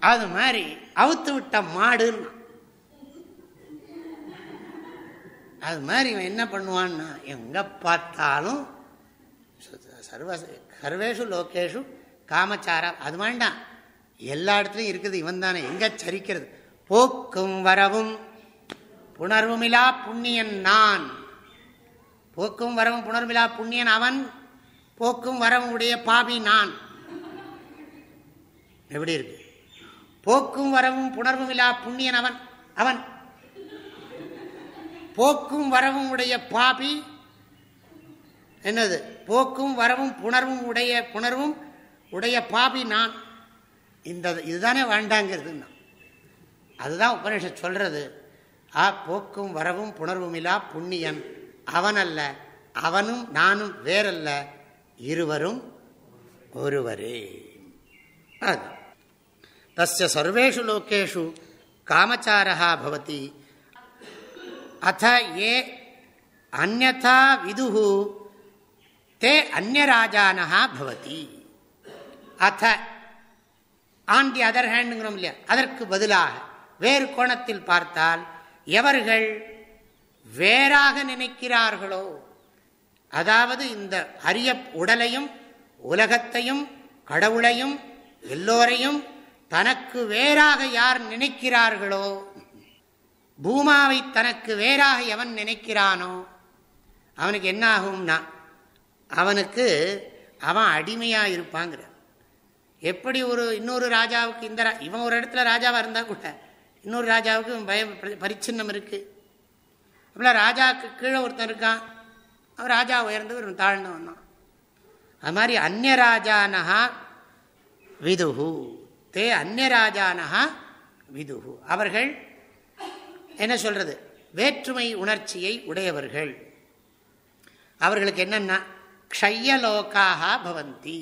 அது மாதிரி அவுத்து விட்ட மாடுன்னா. அது மாதிரி இவன் என்ன பண்ணுவான்னா எங்கே பார்த்தாலும் சர்வ சர்வேஷு லோகேஷு காமச்சாரா அது வேண்டாம். எல்லா இடத்துலையும் இருக்குது இவன் தானே. எங்கே சரிக்கிறது? போக்கும் வரவும் புணர்வுமிலா புண்ணியன் நான். போக்கும் வரவும் புணர்விழா புண்ணியன் அவன். போக்கும் வரவும் உடைய பாபி நான். எப்படி இருக்கு? போக்கும் வரவும் புணர்வும் இல்லா புண்ணியன் அவன். அவன். போக்கும் வரவும் உடைய பாபி என்னது? போக்கும் வரவும் புணர்வும் உடைய புணர்வும் உடைய பாபி நான். இந்த இதுதானே வேண்டாங்கிறது அதுதான் உபநிஷம் சொல்றது. ஆ போக்கும் வரவும் புணர்வும் இல்லா புண்ணியன். அவன் அல்ல அவனும் நானும் வேறல்ல. இருவரும் ஒருவரே. தஸ்ய சர்வேஷு லோகேஷு காமச்சாரா பவதி. அத்த ஏ அந்நா விதுகு தே அந்நராஜானஹா பவதி. அத்த ஆன் தி அதர் ஹேண்டுங்கிறோம் இல்லையா? அதற்கு பதிலாக வேறு கோணத்தில் பார்த்தால் எவர்கள் வேறாக நினைக்கிறார்களோ அதாவது இந்த அரிய உடலையும் உலகத்தையும் கடவுளையும் எல்லோரையும் தனக்கு வேறாக யார் நினைக்கிறார்களோ பூமாவை தனக்கு வேறாக எவன் நினைக்கிறானோ அவனுக்கு என்ன ஆகும்னா அவனுக்கு அவன் அடிமையாக இருப்பாங்கிற எப்படி ஒரு இன்னொரு ராஜாவுக்கு இந்த இவன் ஒரு இடத்துல ராஜாவாக இருந்தால் கூட இன்னொரு ராஜாவுக்கு பயம் பரிச்சின்னம் இருக்குது அப்படிலாம் ராஜாவுக்கு கீழே ஒருத்தன் இருக்கான் அவன் ராஜா உயர்ந்தவர் தாழ்ந்தவன் தான். அது மாதிரி அந்நராஜானஹா விதுகு தே அந்நராஜானஹா விதுகு அவர்கள் என்ன சொல்றது? வேற்றுமை உணர்ச்சியை உடையவர்கள். அவர்களுக்கு என்னென்னா க்ஷயலோக்காக பவந்தி.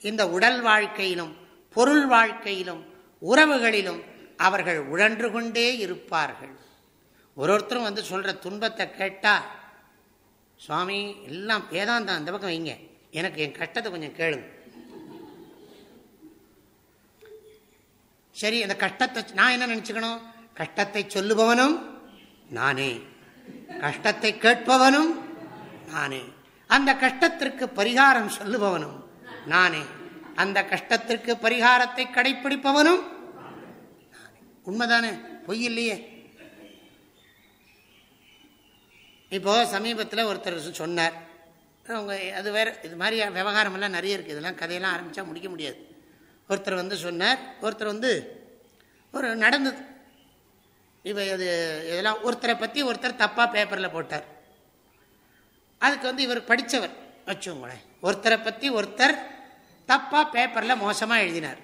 இந்த உடல் வாழ்க்கையிலும் பொருள் வாழ்க்கையிலும் உறவுகளிலும் அவர்கள் உழன்று கொண்டே இருப்பார்கள். ஒரு ஒருத்தரும் வந்து சொல்கிற துன்பத்தை கேட்டால் சுவாமி எல்லாம் வேதாந்தம் அந்த பக்கம் வைங்க. எனக்கு என் கஷ்டத்தை கொஞ்சம் கேளுங்க. சரி அந்த கஷ்டத்தை நான் என்ன நினைச்சுக்கணும்? கஷ்டத்தை சொல்லுபவனும் நானே. கஷ்டத்தை கேட்பவனும் நானே. அந்த கஷ்டத்திற்கு பரிகாரம் சொல்லுபவனும் நானே. அந்த கஷ்டத்திற்கு பரிகாரத்தை கடைபிடிப்பவனும் உண்மைதானே? பொய் இல்லையே. இப்போ சமீபத்தில் ஒருத்தர் சொன்னார். அவங்க அது வேற இது மாதிரி விவகாரம் எல்லாம் நிறைய இருக்குது இதெல்லாம் கதையெல்லாம் ஆரம்பித்தா முடிக்க முடியாது. ஒருத்தர் வந்து சொன்னார். ஒருத்தர் வந்து ஒரு நடந்தது. இவ இது இதெல்லாம் ஒருத்தரை பற்றி ஒருத்தர் தப்பாக பேப்பரில் போட்டார். அதுக்கு வந்து இவர் படித்தவர் வச்சுங்களேன் ஒருத்தரை பற்றி ஒருத்தர் தப்பாக பேப்பரில் மோசமாக எழுதினார்.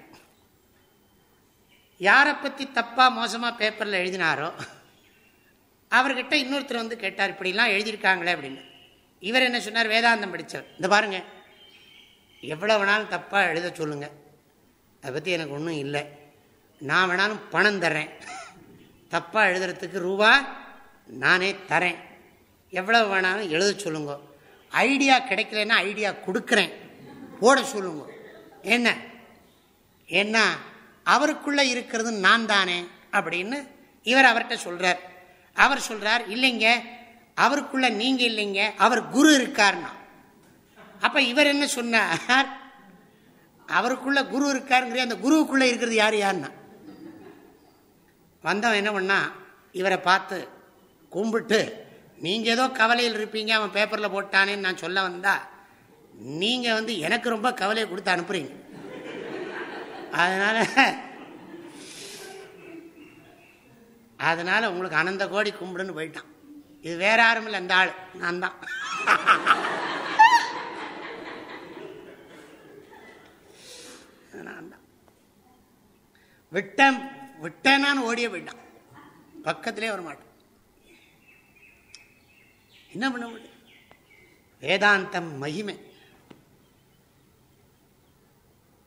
யாரை பற்றி தப்பாக மோசமாக பேப்பரில் எழுதினாரோ அவர்கிட்ட இன்னொருத்தர் வந்து கேட்டார் இப்படிலாம் எழுதியிருக்காங்களே அப்படின்னு. இவர் என்ன சொன்னார் வேதாந்தம் படித்தவர் இந்த பாருங்க. எவ்வளோ வேணாலும் தப்பாக எழுத சொல்லுங்கள் அதை பற்றி எனக்கு ஒன்றும் இல்லை. நான் வேணாலும் பணம் தர்றேன். தப்பாக எழுதுறதுக்கு ரூபா நானே தரேன் எவ்வளோ வேணாலும் எழுத சொல்லுங்க. ஐடியா கிடைக்கலன்னா ஐடியா கொடுக்குறேன். போட சொல்லுங்க. என்ன? என்ன அவருக்குள்ளே இருக்கிறது நான் தானே அப்படின்னு இவர் அவர்கிட்ட சொல்கிறார் அவர் சொல்கிறார் இல்லைங்க அவருக்குள்ள நீங்க இல்லைங்க அவர் குரு இருக்காருன்னா. அப்ப இவர் என்ன சொன்னார்? அவருக்குள்ள குரு இருக்காருங்கிற அந்த குருவுக்குள்ள இருக்கிறது யார் யாருன்னா வந்தவன் என்ன பண்ணா இவரை பார்த்து கும்பிட்டு நீங்க ஏதோ கவலையில் இருப்பீங்க அவன் பேப்பர்ல போட்டானேன்னு நான் சொல்ல வந்தா நீங்க வந்து எனக்கு ரொம்ப கவலையை கொடுத்து அனுப்புறீங்க. அதனால அதனால உங்களுக்கு அனந்த கோடி கும்பிடுன்னு போயிட்டான். இது வேற யாரும் இல்லை அந்த ஆள். நான் தான். நான் தான். விட்டேன் விட்டேனான்னு ஓடிய போயிட்டான். பக்கத்திலே வரமாட்டான் என்ன பண்ண முடியும்? வேதாந்தம் மகிமை.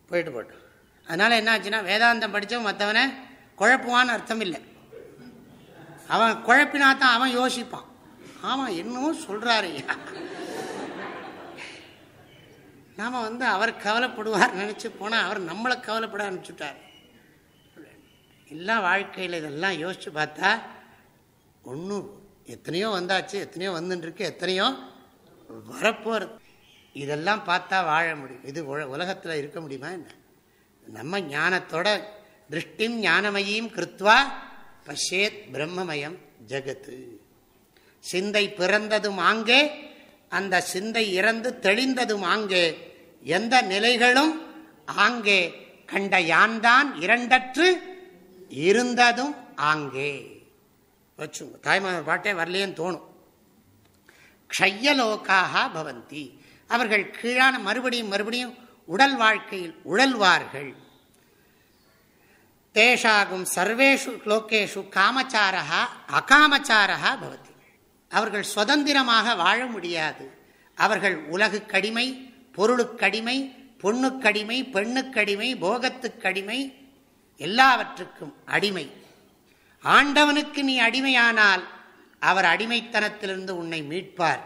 போயிட்டு போட்டோம். அதனால என்ன ஆச்சுன்னா வேதாந்தம் படித்தவன் மற்றவனை குழப்புவான்னு அர்த்தம் இல்லை. அவன் குழப்பினா தான் அவன் யோசிப்பான். ஆமாம் என்னமோ சொல்கிறாரு நாம் வந்து அவர் கவலைப்படுவார் நினச்சி போனால் அவர் நம்மளை கவலைப்பட அனுப்பிச்சுட்டார் எல்லாம் வாழ்க்கையில் இதெல்லாம் யோசித்து பார்த்தா ஒன்றும் எத்தனையோ வந்தாச்சு எத்தனையோ வந்துட்டுருக்கு எத்தனையோ வரப்போகிறது இதெல்லாம் பார்த்தா வாழ முடியும். இது உலகத்தில் இருக்க முடியுமா என்ன? நம்ம ஞானத்தோட திருஷ்டியும் ஞானமயம் கிருத்வா பசேத் பிரம்மமயம் ஜகத்து. சிந்தை பிறந்ததும் ஆங்கே அந்த சிந்தை இறந்து தெளிந்ததும் ஆங்கே. எந்த நிலைகளும் ஆங்கே கண்ட யான்தான் இரண்டற்று இருந்ததும் ஆங்கே. வச்சுங்க தாய்மாமன் பாட்டே வரலேன்னு தோணும். க்ஷையலோக்காக பவந்தி. அவர்கள் கீழான மறுபடியும் மறுபடியும் உடல் வாழ்க்கையில் உழல்வார்கள். தேஷாகும் சர்வேஷு லோகேஷு காமச்சாரா அகாமச்சாரா பவதி அவர்கள் சுதந்திரமாக வாழ முடியாது। அவர்கள் உலகு கடிமை பொருளுக்கடிமை பொண்ணுக்கடிமை பெண்ணுக்கடிமை போகத்துக்கடிமை எல்லாவற்றுக்கும் அடிமை. ஆண்டவனுக்கு நீ அடிமையானால் அவர் அடிமைத்தனத்திலிருந்து உன்னை மீட்பார்.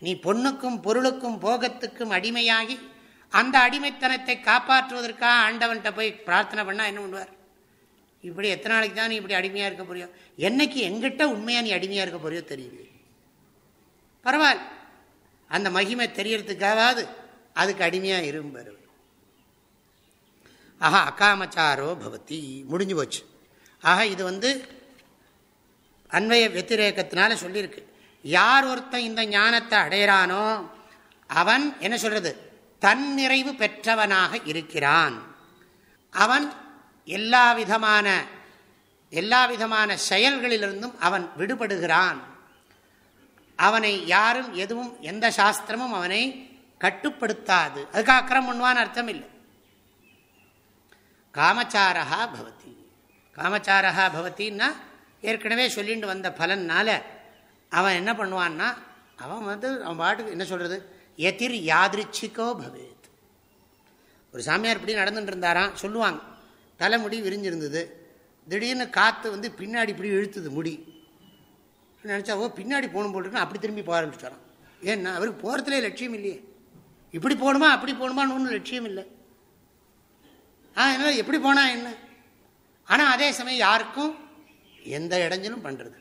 நீ பொண்ணுக்கும் பொருளுக்கும் போகத்துக்கும் அடிமையாகி அந்த அடிமைத்தனத்தை காப்பாற்றுவதற்காக ஆண்டவன்கிட்ட போய் பிரார்த்தனை பண்ணால் என்ன பண்ணுவார்? இப்படி எத்தனை நாளைக்கு தான் நீ இப்படி அடிமையாக இருக்க போறியோ? என்னைக்கு எங்கிட்ட உண்மையாக நீ அடிமையாக இருக்க போறியோ தெரியுது பரவாயில்ல. அந்த மகிமை தெரியறதுக்காவது அதுக்கு அடிமையாக இரும்பரு ஆஹா அகாமச்சாரோ பவதி. முடிஞ்சு போச்சு. ஆக இது வந்து அன்வய வத்திரேக்கத்தினால சொல்லியிருக்கு. யார் ஒருத்தன் இந்த ஞானத்தை அடையிறானோ அவன் என்ன சொல்றது? தன்னிறைவு பெற்றவனாக இருக்கிறான். அவன் எல்லா விதமான எல்லா விதமான செயல்களிலிருந்தும் அவன் விடுபடுகிறான். அவனை யாரும் எதுவும் எந்த சாஸ்திரமும் அவனை கட்டுப்படுத்தாது. அதுக்கு அக்கறம் பண்ணுவான்னு அர்த்தம் இல்லை காமச்சாரா பவதி. காமச்சாரா பவத்தின்னா ஏற்கனவே சொல்லிட்டு வந்த பலனால் அவன் என்ன பண்ணுவான்னா அவன் வந்து அவன் பாட்டுக்கு என்ன சொல்கிறது எதிர் யாதிருச்சிக்கோ பவேத். ஒரு சாமியார் இப்படி நடந்துட்டு இருந்தாராம் சொல்லுவாங்க தலைமுடி விரிஞ்சிருந்தது. திடீர்னு காற்று வந்து பின்னாடி இப்படி இழுத்துது முடி. நினச்சா ஓ பின்னாடி போகணும் போட்டுருக்கா அப்படி திரும்பி போக ஆரம்பிச்சிட்டாராம். ஏன்னா அவருக்கு போகிறதுலே லட்சியம் இல்லையே. இப்படி போகணுமா அப்படி போகணுமான்னு ஒன்றும் லட்சியம் இல்லை. ஆ என்ன எப்படி போனால் என்ன? ஆனால் அதே சமயம் யாருக்கும் எந்த இடைஞ்சலும் பண்ணுறது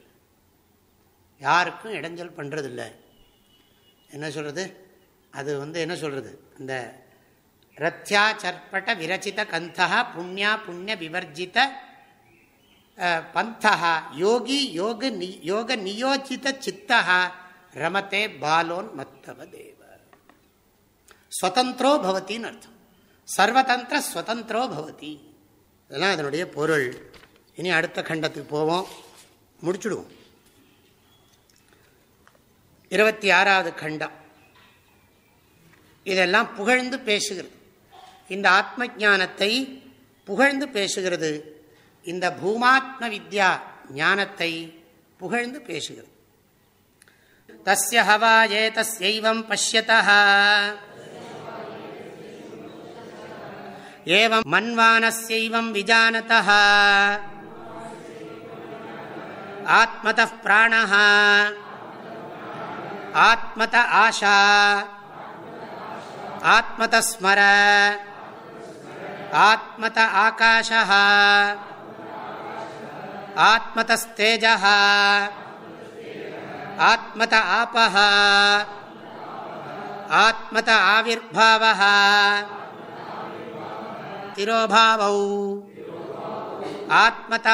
யாருக்கும் இடைஞ்சல் பண்ணுறதில்ல என்ன சொல்கிறது அது வந்து என்ன சொல்கிறது இந்த ரத்யா சற்பட்ட விரச்சித கந்தா புண்ணியா புண்ணிய விவர்ஜித பந்தா யோகி யோக நி யோக நியோஜித சித்தா ரமத்தே பாலோன் மத்தவ தேவ. ஸ்வதந்திரோ பவத்தின்னு அர்த்தம். சர்வதந்திர ஸ்வதந்திரோ பவதி. இதெல்லாம் அதனுடைய பொருள். இனி அடுத்த கண்டத்துக்கு போவோம். முடிச்சுடுவோம். இருபத்தி ஆறாவது கண்டம். இதெல்லாம் புகழ்ந்து பேசுகிறது. இந்த ஆத்ம ஜானத்தை புகழ்ந்து பேசுகிறது. இந்த பூமாத்ம வித்யா ஞானத்தை புகழ்ந்து பேசுகிறது. தஸ்ய ஹவா ஏ தஸ்யைவம் பசியதா ஏவம் மன்வானஸ்யைவம் விஜானதா ஆத்மத பிராணா ஆத்மத ஆஷா. ஆத்மத ஸ்மர ஆத்மத ஆகாஷ ஆத்மதஸ்தேஜ ஆத்மத ஆப ஆத்மத ஆவிர்பாவ திரோபாவௌ ஆத்மத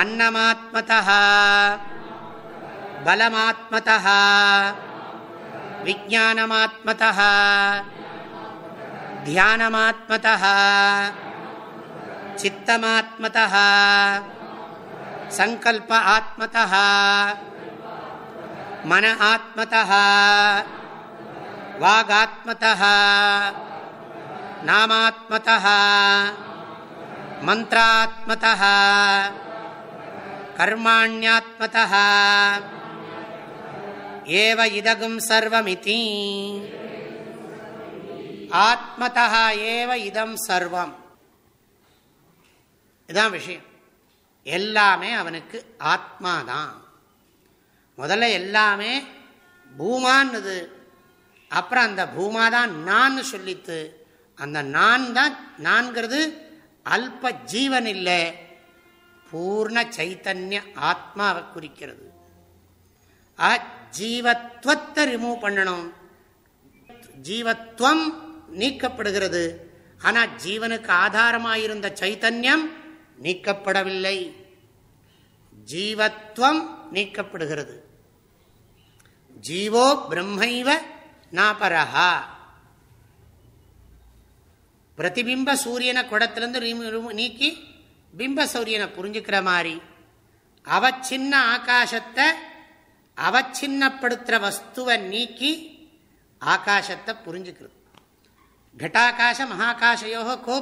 அன்னமாத்மத பலமாத்மத விஜானமாத்மத தியானமாத்மத சித்தமாத்மத சங்கல்ப ஆத்மத மன ஆத்மத வாகாத்மத நாமாத்மத மந்திராத்மத கர்மாண்யாத்மத ஏவ இதகும் சர்வமிதி. ஆத்மதா ஏவ இதம் சர்வம். இதுதான் விஷயம். எல்லாமே அவனுக்கு ஆத்மாதான். முதல்ல எல்லாமே பூமான்னுது. அப்புறம் அந்த பூமா தான் நான் சொல்லித்து அந்த நான் தான் நான்கிறது அல்ப ஜீவன் இல்லை பூர்ண சைத்தன்ய ஆத்மாவை குறிக்கிறது. ஜீவத்வத்தை ரிமூவ் பண்ணணும். ஜீவத்வம் நீக்கப்படுகிறது. ஆனால் ஜீவனுக்கு ஆதாரமாயிருந்த சைத்தன்யம் நீக்கப்படவில்லை. ஜீவத்வம் நீக்கப்படுகிறது. ஜீவோ பிரம்மைவ நாபரஹா. பிரதிபிம்ப சூரியனை குடத்திலிருந்து நீக்கி பிம்ப சூரியனை புரிஞ்சுக்கிற மாதிரி அவச்சின்ன ஆகாசத்தை அவச்சின்னப்படுத்துகிற வஸ்துவை நீக்கி ஆகாசத்தை புரிஞ்சுக்கிறது. கட்டாகாச மகாகாஷையோ கோ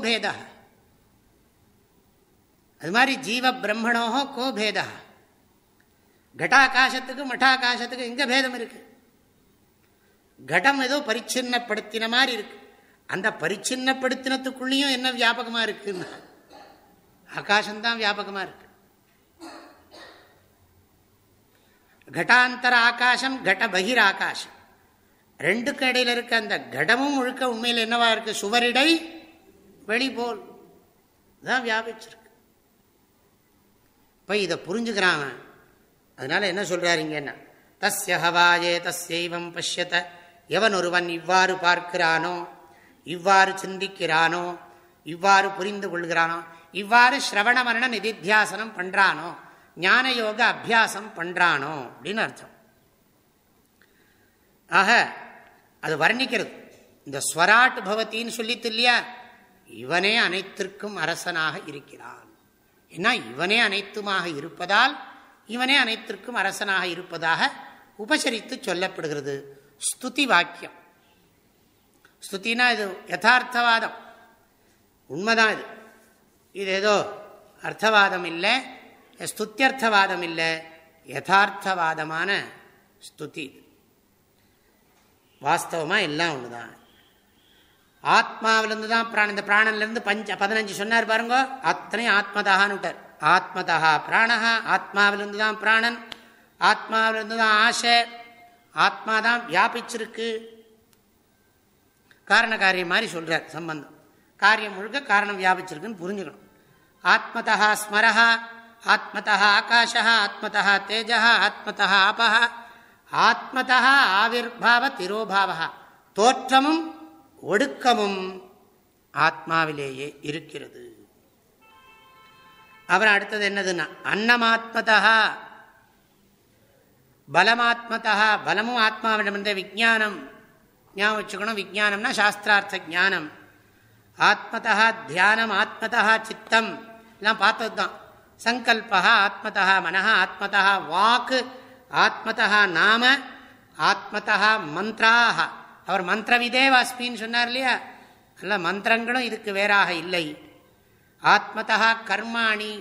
அது மாதிரி ஜீவ பிரம்மணோ கோ பேதா கட்டாகாசத்துக்கு மட்டாகாசத்துக்கு எங்க பேதம் இருக்கு? கடம் ஏதோ பரிச்சின்னப்படுத்தின மாதிரி இருக்கு. அந்த பரிச்சின்னப்படுத்தினத்துக்குள்ளேயும் என்ன வியாபகமாக இருக்குன்னா ஆகாசம்தான் வியாபகமாக இருக்கு. கட்டாந்தர ஆகாசம் கட பகிர் ஆகாசம் ரெண்டுக்கு இடையில இருக்க அந்த கடமும் முழுக்க உண்மையில் என்னவா இருக்கு? சுவரிடை வெளி போல் தான் வியாபிச்சிருக்கு. இப்போ இதை புரிஞ்சுக்கிறாங்க அதனால என்ன சொல்றாருங்கன்னா தஸ்ய ஹவாயே தஸ்யைவம் பஷ்யத. எவன் ஒருவன் இவ்வாறு பார்க்கிறானோ இவ்வாறு சிந்திக்கிறானோ இவ்வாறு புரிந்து கொள்கிறானோ இவ்வாறு ஸ்ரவண மரண நிதித்தியாசனம் பண்றானோ ஞான யோக அபியாசம் பண்றானோ அப்படின்னு அர்த்தம். ஆக அது வர்ணிக்கிறது. இந்த ஸ்வராட் பவத்தின்னு சொல்லித்து இல்லையா? இவனே அனைத்திற்கும் அரசனாக இருக்கிறான். ஏன்னா இவனே அனைத்துமாக இருப்பதால் இவனே அனைத்திற்கும் அரசனாக இருப்பதாக உபசரித்து சொல்லப்படுகிறது. ஸ்துதி வாக்கியம். ஸ்துத்தினா இது யதார்த்தவாதம். உண்மைதான் இது. இது ஏதோ அர்த்தவாதம் இல்லை. ஸ்துத்தியர்த்தவாதம் இல்லை யதார்த்தவாதமான ஸ்துதி. வாஸ்தவமாக எல்லாம் ஒன்று தான் ஆத்மாவிலிருந்து தான் பிராண இந்த பிராணன்லேருந்து பஞ்ச பதினஞ்சு சொன்னார் பாருங்க அத்தனையும் ஆத்மதான்னு விட்டார். ஆத்மதா பிராணஹா ஆத்மாவிலிருந்து தான் பிராணன் ஆத்மாவிலிருந்து தான் ஆசை ஆத்மா தான் வியாபிச்சிருக்கு. காரண காரியம் மாதிரி சொல்கிறார் சம்பந்தம். காரியம் முழுக்க காரணம் வியாபிச்சிருக்குன்னு புரிஞ்சுக்கணும். ஆத்மதா ஸ்மரஹா ஆத்மதா ஆகாஷா ஆத்மதா தேஜா ஆத்மதா ஆபா. ஆத்மதா ஆவிர்பாவ திரோபாவா தோற்றமும் ஒடுக்கமும் ஆத்மாவிலேயே இருக்கிறது. அப்புறம் அடுத்தது என்னதுன்னா அன்னமாத்மதா. பலமாத்மதா பலமும் ஆத்மாவிடமிருந்த விஜானம் ஞாபகம் வச்சுக்கணும் விஜானம்னா சாஸ்திரார்த்த ஜானம் ஆத்மதா தியானம் ஆத்மதா சித்தம். எல்லாம் பார்த்தது தான் சங்கல்பா ஆத்மதா மனஹா ஆத்மதா வாக்கு ஆத்மதா நாம ஆத்மதா மந்த்ராக அவர் மந்திரவிதே வாஸ்மின்னு சொன்னார் இல்லையா? அல்ல மந்திரங்களும் இதுக்கு வேறாக இல்லை. ஆத்மதா கர்மாணி.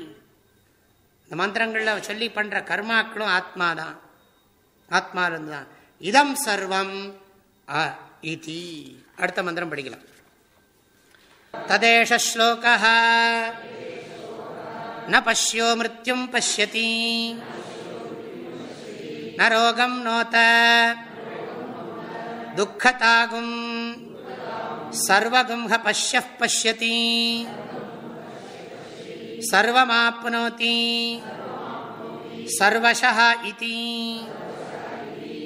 இந்த மந்திரங்களில் சொல்லி பண்ற கர்மாக்களும் ஆத்மாதான். ஆத்மாவிலிருந்து தான் இதம் சர்வம் இதி. அடுத்த மந்திரம் படிக்கலாம். ததேஷ ஸ்லோக ந பசியோ மிருத்யும் பசியதி ந ரோகம் நோத துக்கதாகும் சர்வகும்ஹ பஷ்ய பசியதி சர்வமாப்னோதி சர்வச இதி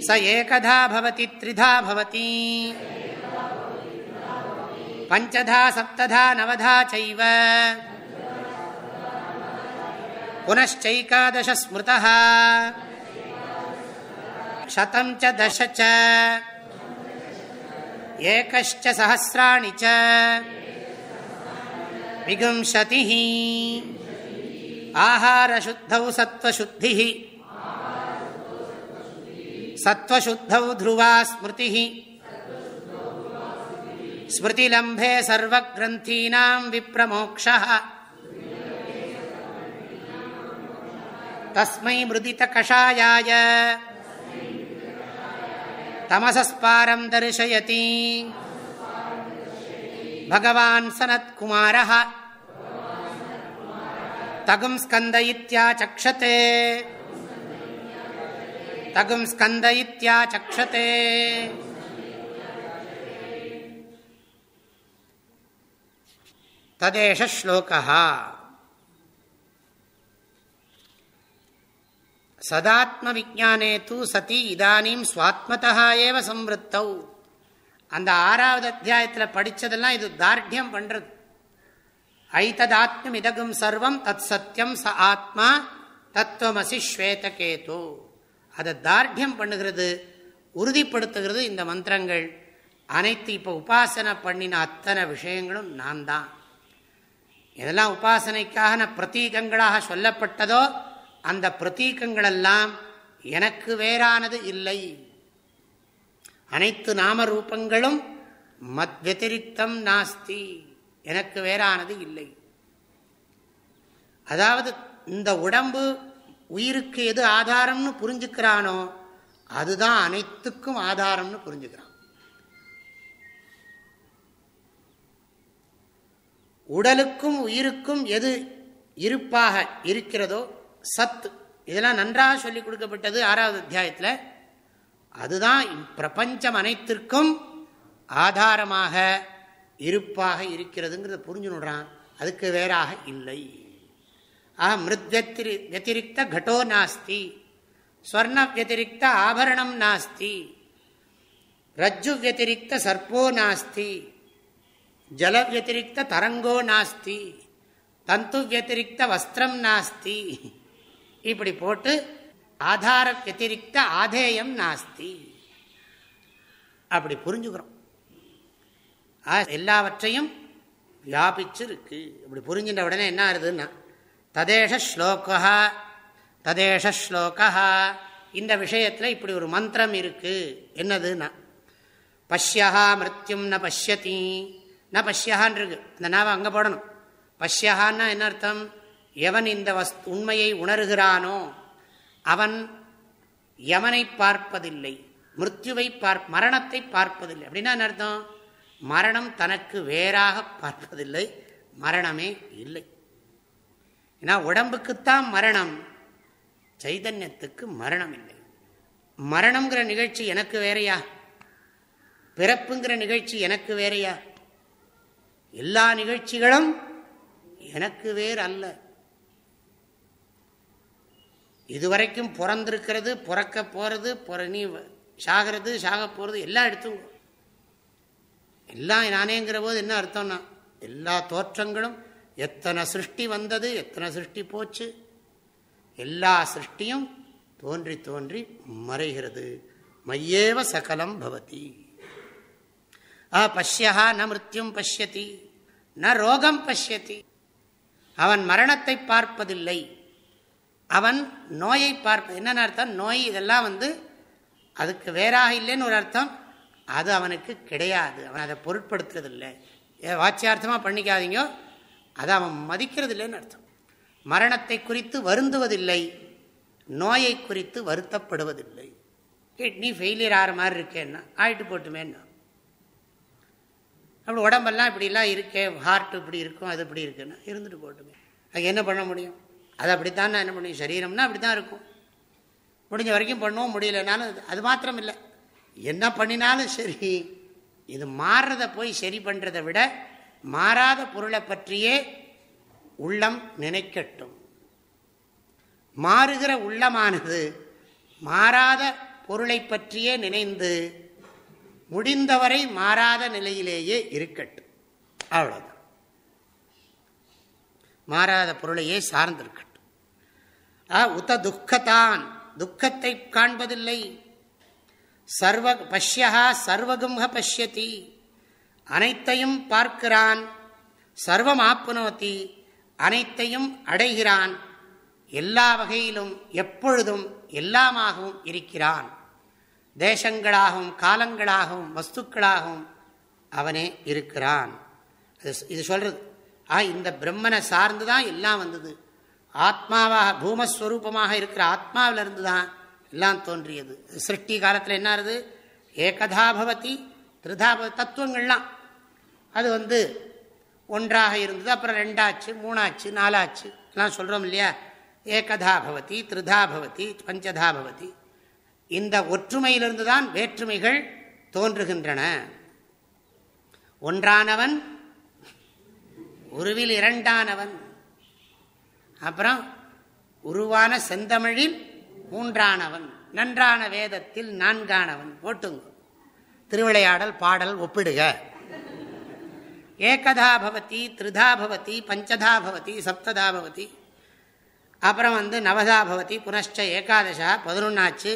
ச ஏகதா பவதி த்ரிதா பவதி பஞ்சதா சப்ததா நவதா சைவ புனश्चैकादश स्मृतः शतं च दश च। एकश्च सहस्राणि च। विगुंशतिः आहारशुद्धौ सत्त्वशुद्धिः। सत्त्वशुद्धौ ध्रुवा स्मृतिः स्मृतिलम्भे सर्वग्रन्थीनां विप्रमोक्षः। தஸ்மை மிருதிதகஷாயாய தமசஸ்பாரம் தரிசயதி பகவான் சனத்குமாரः தகும் ஸ்கந்த இத்தியாச்சக்ஷதே தகும் ஸ்கந்த இத்தியாச்சக்ஷதே ததேஷ ஸ்லோகா சதாத்ம விஜானே தூ சதி இதானீம் சுவாத்மதா ஏவ சம்வத்தௌ அந்த ஆறாவது அத்தியாயத்தில் படித்ததெல்லாம் இது தார்டியம் பண்ணுறது ஐததாத்மம் இதகும் சர்வம் தத் சத்தியம் ச ஆத்மா தத்துவமசி ஸ்வேதகேது அதை தார்டியம் பண்ணுகிறது உறுதிப்படுத்துகிறது இந்த மந்திரங்கள். அனைத்து இப்போ உபாசனை பண்ணின அத்தனை விஷயங்களும் நான் தான் எதெல்லாம் உபாசனைக்காக பிரதீகங்களாக சொல்லப்பட்டதோ அந்த பிரதீகங்களெல்லாம் எனக்கு வேறானது இல்லை. அனைத்து நாம ரூபங்களும் மத் நாஸ்தி. எனக்கு வேறானது இல்லை. அதாவது இந்த உடம்பு உயிருக்கு எது ஆதாரம்னு புரிஞ்சுக்கிறானோ அதுதான் அனைத்துக்கும் ஆதாரம்னு புரிஞ்சுக்கிறான். உடலுக்கும் உயிருக்கும் எது இருப்பாக இருக்கிறதோ சத் இதெல்லாம் நன்றாக சொல்லிக் கொடுக்கப்பட்டது ஆறாவது அத்தியாயத்தில். அதுதான் பிரபஞ்சம் அனைத்திற்கும் ஆதாரமாக இருப்பாக இருக்கிறதுங்கிறத புரிஞ்சுனுடுறான் அதுக்கு வேறாக இல்லை. ஆஹ் மிருத்வத்திரி வத்திரிக்த கடோ நாஸ்தி. ஸ்வர்ண வத்திரிக்த ஆபரணம் நாஸ்தி. ரஜ்ஜு வத்திரிக்த சர்ப்போ நாஸ்தி. ஜல வத்திரிக்த தரங்கோ நாஸ்தி. தந்து வத்திரிக்த வஸ்திரம் நாஸ்தி. இப்படி போட்டு ஆதார வத்திரிக்த ஆதேயம் நாஸ்தி. அப்படி புரிஞ்சுக்கிறோம். எல்லாவற்றையும் வியாபிச்சு இருக்கு இப்படி புரிஞ்சின்ற உடனே என்ன ஆகுதுன்னா ததேஷ ஸ்லோகா ததேஷ ஸ்லோகா. இந்த விஷயத்தில் இப்படி ஒரு மந்திரம் இருக்கு. என்னதுன்னா பஷ்யா மிருத்யும் ந பஷ்யதி. ந பஷ்யஹான் இருக்கு அந்த நாவை அங்கே போடணும். பஷ்யஹான்னா என்ன அர்த்தம்? எவன் இந்த வஸ் உண்மையை உணர்கிறானோ அவன் யமனை பார்ப்பதில்லை மிருத்யுவை பார் மரணத்தை பார்ப்பதில்லை. அப்படின்னா அர்த்தம்? மரணம் தனக்கு வேறாக பார்ப்பதில்லை மரணமே இல்லை. ஏன்னா உடம்புக்குத்தான் மரணம் சைதன்யத்துக்கு மரணம் இல்லை. மரணம்ங்கிற நிகழ்ச்சி எனக்கு வேறையா? பிறப்புங்கிற நிகழ்ச்சி எனக்கு வேறையா? எல்லா நிகழ்ச்சிகளும் எனக்கு வேறு அல்ல இதுவரைக்கும் பிறந்திருக்கிறது பிறக்க போறது நீ சாகிறது சாக போறது எல்லாம் எடுத்துங்க எல்லாம் நானேங்கிற போது என்ன அர்த்தம்னா எல்லா தோற்றங்களும் எத்தனை சிருஷ்டி வந்தது எத்தனை சிருஷ்டி போச்சு எல்லா சிருஷ்டியும் தோன்றி தோன்றி மறைகிறது. மையேவ சகலம் பவதி. ஆ பஷ்யா ந மிருத்யும் பசியதி ந ரோகம் பசியதி அவன் மரணத்தை பார்ப்பதில்லை. அவன் நோயை பார்ப்ப என்னென்ன அர்த்தம்? நோய் இதெல்லாம் வந்து அதுக்கு வேறாக இல்லைன்னு ஒரு அர்த்தம். அது அவனுக்கு கிடையாது. அவன் அதை பொருட்படுத்துறதில்லை. வாட்சியார்த்தமாக பண்ணிக்காதீங்க. அதை அவன் மதிக்கிறது இல்லைன்னு அர்த்தம். மரணத்தை குறித்து வருந்துவதில்லை. நோயை குறித்து வருத்தப்படுவதில்லை. கிட்னி ஃபெயிலியர் ஆகிற மாதிரி இருக்கேன்னா ஆயிட்டு போட்டுமேன்னா. அப்படி உடம்பெல்லாம் இப்படிலாம் இருக்கே ஹார்ட் இப்படி இருக்கும் அது இப்படி இருக்குன்னா இருந்துட்டு போட்டுமே. அது என்ன பண்ண முடியும்? அது அப்படித்தான் என்ன பண்ணி சரீரம்னா அப்படி தான் இருக்கும். முடிஞ்ச வரைக்கும் பண்ணுவோம் முடியலனாலும் அது மாத்திரம் இல்லை என்ன பண்ணினாலும் சரி இது மாறுறத போய் சரி பண்ணுறதை விட மாறாத பொருளை பற்றியே உள்ளம் நினைக்கட்டும். மாறுகிற உள்ளமானது மாறாத பொருளை பற்றியே நினைந்து முடிந்தவரை மாறாத நிலையிலேயே இருக்கட்டும். அவ்வளோதான் மாறாத பொருளையே சார்ந்திருக்கட்டும். உத்த துக்கத்தான். துக்கத்தை காண்பதில்லை. சர்வ பஷ்யா சர்வகும்ஹ பஷ்யதி. அனைத்தையும் பார்க்கிறான். சர்வம் ஆப்னோத்தி அனைத்தையும் அடைகிறான். எல்லா வகையிலும் எப்பொழுதும் எல்லாமாகவும் இருக்கிறான். தேசங்களாகவும் காலங்களாகவும் வஸ்துக்களாகவும் அவனே இருக்கிறான். இது சொல்றது. ஆ இந்த பிரம்மனை சார்ந்து தான் எல்லாம் வந்தது. ஆத்மாவாக பூமஸ்வரூபமாக இருக்கிற ஆத்மாவிலிருந்து தான் எல்லாம் தோன்றியது. சிருஷ்டி காலத்தில் என்ன இருது ஏகதா பவதி திருதா தத்துவங்கள்லாம். அது வந்து ஒன்றாக இருந்தது. அப்புறம் ரெண்டாச்சு மூணாச்சு நாலாச்சு. எல்லாம் சொல்கிறோம் இல்லையா? ஏகதா பவதி திருதா பவதி பஞ்சதா பவதி. இந்த ஒற்றுமையிலிருந்து தான் வேற்றுமைகள் தோன்றுகின்றன. ஒன்றானவன் உருவில் இரண்டானவன். அப்புறம் உருவான செந்தமிழில் மூன்றானவன். நன்றான வேதத்தில் நான்கானவன். போட்டுங்க. திருவிளையாடல் பாடல் ஒப்பிடுக. ஏகதா பவதி திருதா பவதி பஞ்சதா பவதி சப்ததா பவதி. அப்புறம் வந்து நவதா பவதி புனஷ்ட ஏகாதசா பதினொன்னாச்சு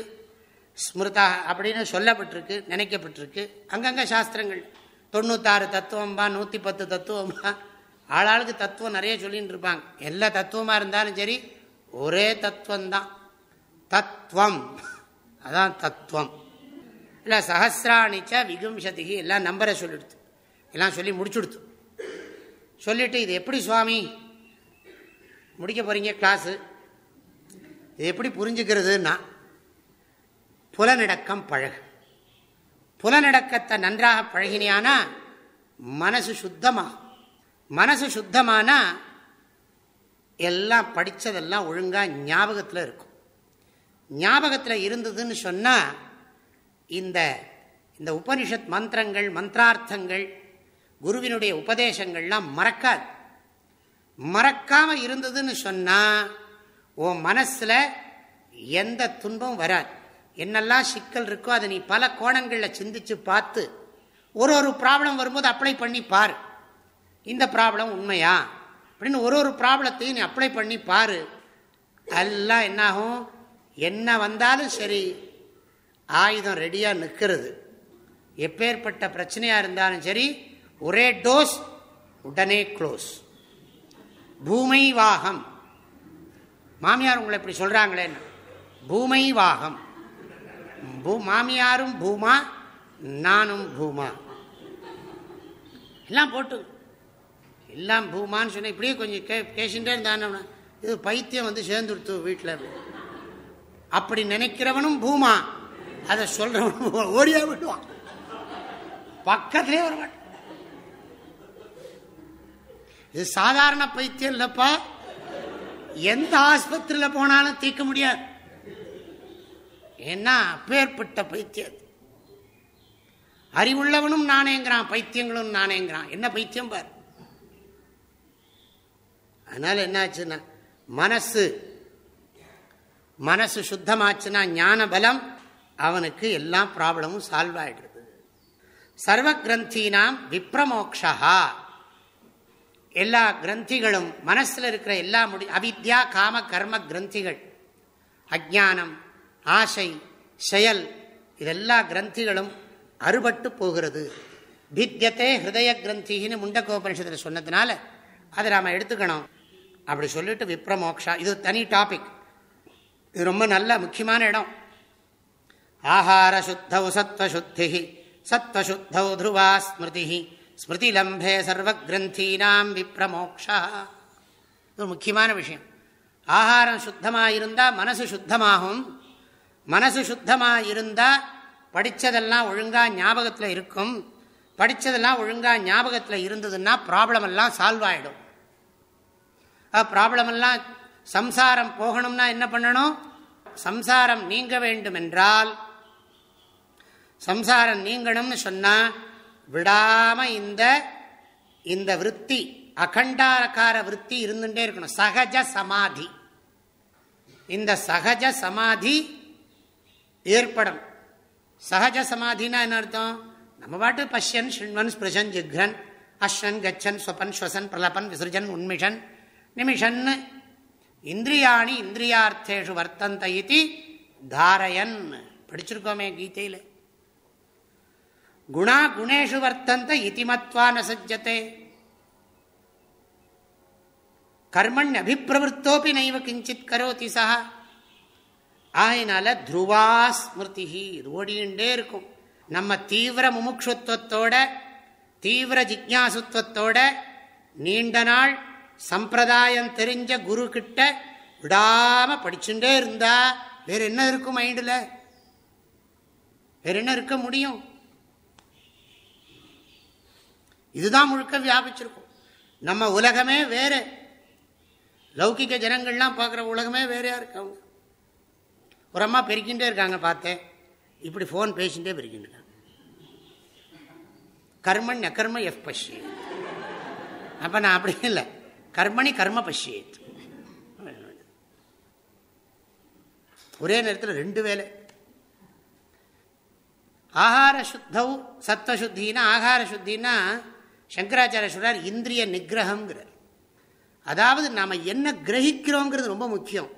ஸ்மிருதா அப்படின்னு சொல்லப்பட்டிருக்கு நினைக்கப்பட்டிருக்கு. அங்கங்கே சாஸ்திரங்கள். தொண்ணூத்தாறு தத்துவம்பா நூற்றி பத்து தத்துவம்பா ஆளாளுக்கு தத்துவம் நிறைய சொல்லின்னு இருப்பாங்க. எல்லா தத்துவமாக இருந்தாலும் சரி ஒரே தத்துவம்தான். தத்துவம் அதான் தத்துவம். இல்லை சஹசிராணிச்சா விகும்சதிகி எல்லாம் நம்பரை சொல்லிடுத்து. எல்லாம் சொல்லி முடிச்சுடுத்து. சொல்லிட்டு இது எப்படி சுவாமி? முடிக்க போகிறீங்க கிளாஸு இது எப்படி புரிஞ்சுக்கிறதுனா புலநடக்கம் பழகு. புலநடக்கத்தை நன்றாக பழகினியானா மனசு சுத்தமாகும். மனசு சுத்தமானா எல்லாம் படித்ததெல்லாம் ஒழுங்காக ஞாபகத்தில் இருக்கும். ஞாபகத்தில் இருந்ததுன்னு சொன்னால் இந்த இந்த உபனிஷத் மந்திரங்கள் மந்திரார்த்தங்கள் குருவினுடைய உபதேசங்கள்லாம் மறக்காது. மறக்காமல் இருந்ததுன்னு சொன்னால் உன் மனசில் எந்த துன்பம் வராது. என்னெல்லாம் சிக்கல் இருக்கோ அதை நீ பல கோணங்களில் சிந்திச்சு பார்த்து ஒரு ஒரு ப்ராப்ளம் வரும்போது அப்ளை பண்ணி பாரு. இந்த ப்ராப்ளம் உண்மையா? அப்படின்னு ஒரு ஒரு ப்ராப்ளத்தையும் நீ அப்ளை பண்ணி பாரு. எல்லாம் என்னாகும்? என்ன வந்தாலும் சரி. ஆயுதம் ரெடியாக நிற்கிறது. எப்பேற்பட்ட பிரச்சனையாக இருந்தாலும் சரி ஒரே டோஸ் உடனே க்ளோஸ் பூமை வாகம். மாமியார் உங்களை இப்படி சொல்கிறாங்களேன்னு பூமை வாகம். பூ மாமியாரும் பூமா நானும் பூமா. எல்லாம் போட்டு எல்லாம் பூமான்னு சொன்ன இப்படியே கொஞ்சம் கே பேசிகிட்டே இருந்தான் இது பைத்தியம் வந்து சேர்ந்துடுத்து வீட்டில் அப்படி நினைக்கிறவனும் பூமா. அதை சொல்றவனும் ஓடியா விடுவான் பக்கத்திலே வருவான் இது சாதாரண பைத்தியம் இல்லப்பா. எந்த ஆஸ்பத்திரியில் போனாலும் தீர்க்க முடியாது. ஏன்னா அப்பேற்பட்ட பைத்தியம் அறிவுள்ளவனும் நானேங்கிறான் பைத்தியங்களும் நானேங்கிறான். என்ன பைத்தியம் பார்? அதனால என்னாச்சுன்னா மனசு. மனசு சுத்தமாச்சுன்னா ஞான பலம் அவனுக்கு எல்லா ப்ராப்ளமும் சால்வ் ஆயிடுறது சர்வ கிரந்தினாம் விப்ரமோக்ஷா எல்லா கிரந்திகளும் மனசில் இருக்கிற எல்லா முடி அவித்யா காம கர்ம கிரந்திகள் அஜானம் ஆசை செயல் இதெல்லா கிரந்திகளும் அறுபட்டு போகிறது. பித்தியத்தே ஹிருதய கிரந்தின்னு முண்டகோபனிஷத்தில் சொன்னதுனால அதை நாம் எடுத்துக்கணும். அப்படி சொல்லிட்டு விப்ரமோக்ஷா இது தனி டாபிக் இது ரொம்ப நல்ல முக்கியமான இடம். ஆஹார சுத்தௌ சத்வசுத்தி சத்வசுத்தௌ த்ருவா ஸ்மிருதி ஸ்மிருதி லம்பே சர்வ கிரந்தீனாம் விப்ரமோக்ஷா. இது முக்கியமான விஷயம். ஆகாரம் சுத்தமாக இருந்தால் மனசு சுத்தமாகும். மனசு சுத்தமாக இருந்தால் படித்ததெல்லாம் ஒழுங்காக ஞாபகத்தில் இருக்கும். படித்ததெல்லாம் ஒழுங்காக ஞாபகத்தில் இருந்ததுன்னா ப்ராப்ளம் எல்லாம் சால்வ் ஆகிடும் ப்ராப்ளம் எல்லாம் சம்சாரம் போகணும்னா என்ன பண்ணணும்? சம்சாரம் நீங்க வேண்டும் என்றால் சம்சாரம் நீங்கணும்னு சொன்னா விடாம இந்த இந்த விற்பி அகண்டாரக்கார விற்பி இருந்துட்டே இருக்கணும். சகஜ சமாதி. இந்த சகஜ சமாதி ஏற்படும் சகஜ சமாதினா என்ன அர்த்தம்? நம்ம பாட்டு பஷ்யன் ஷிண்வன் ஸ்பிருஷன் ஜிக்ரன் அஸ்வன் கச்சன் ஸ்வபன் ஸ்வசன் பிரலபன் விசர்ஜன் உன்மிஷன் நிமிஷன்னு. இந்திரியாணி இந்திரியார்த்தேஷு வர்த்தந்த இது தாரயன். படிச்சிருக்கோமே கீதையில். குணா குணேஷு வர்த்தந்த இதிமத்வா நசஜத்தை கர்மண் அபிப்பிரவருத்தோப்பி நைவ கிஞ்சித் கரோதி சா ஆயினால துருவா ஸ்மிருதி ஓடிண்டே இருக்கும். நம்ம தீவிர முமுட்சுத்துவத்தோட தீவிர ஜிக்யாசுத்துவத்தோட நீண்ட நாள் சம்பிரதாயம் தெரிஞ்ச குரு கிட்ட விடாம படிச்சுட்டே இருந்தா வேற என்ன இருக்கும் மைண்டில்? வேற என்ன இருக்க முடியும்? இதுதான் முழுக்க வியாபிச்சிருக்கும். நம்ம உலகமே வேற. லௌகிக ஜனங்கள்லாம் பார்க்குற உலகமே வேறையா இருக்கு அவங்க. ஒரு அம்மா பெருக்கின்றே இருக்காங்க பார்த்தேன். இப்படி ஃபோன் பேசிகிட்டே பெருக்கிட்டு கர்மன் அகர்ம எஃப் பஷி. அப்போ நான் அப்படி இல்லை. கர்மணி கர்ம பஷ்யேத். ஒரே நேரத்தில் ரெண்டு வேலை. ஆகார சுத்தவ் சத்வசுத்தின்னா ஆகார சுத்தின்னா சங்கராச்சாரிய சொல்றார் இந்திரிய நிகிரகங்கிறார் அதாவது நாம் என்ன கிரகிக்கிறோங்கிறது ரொம்ப முக்கியம்.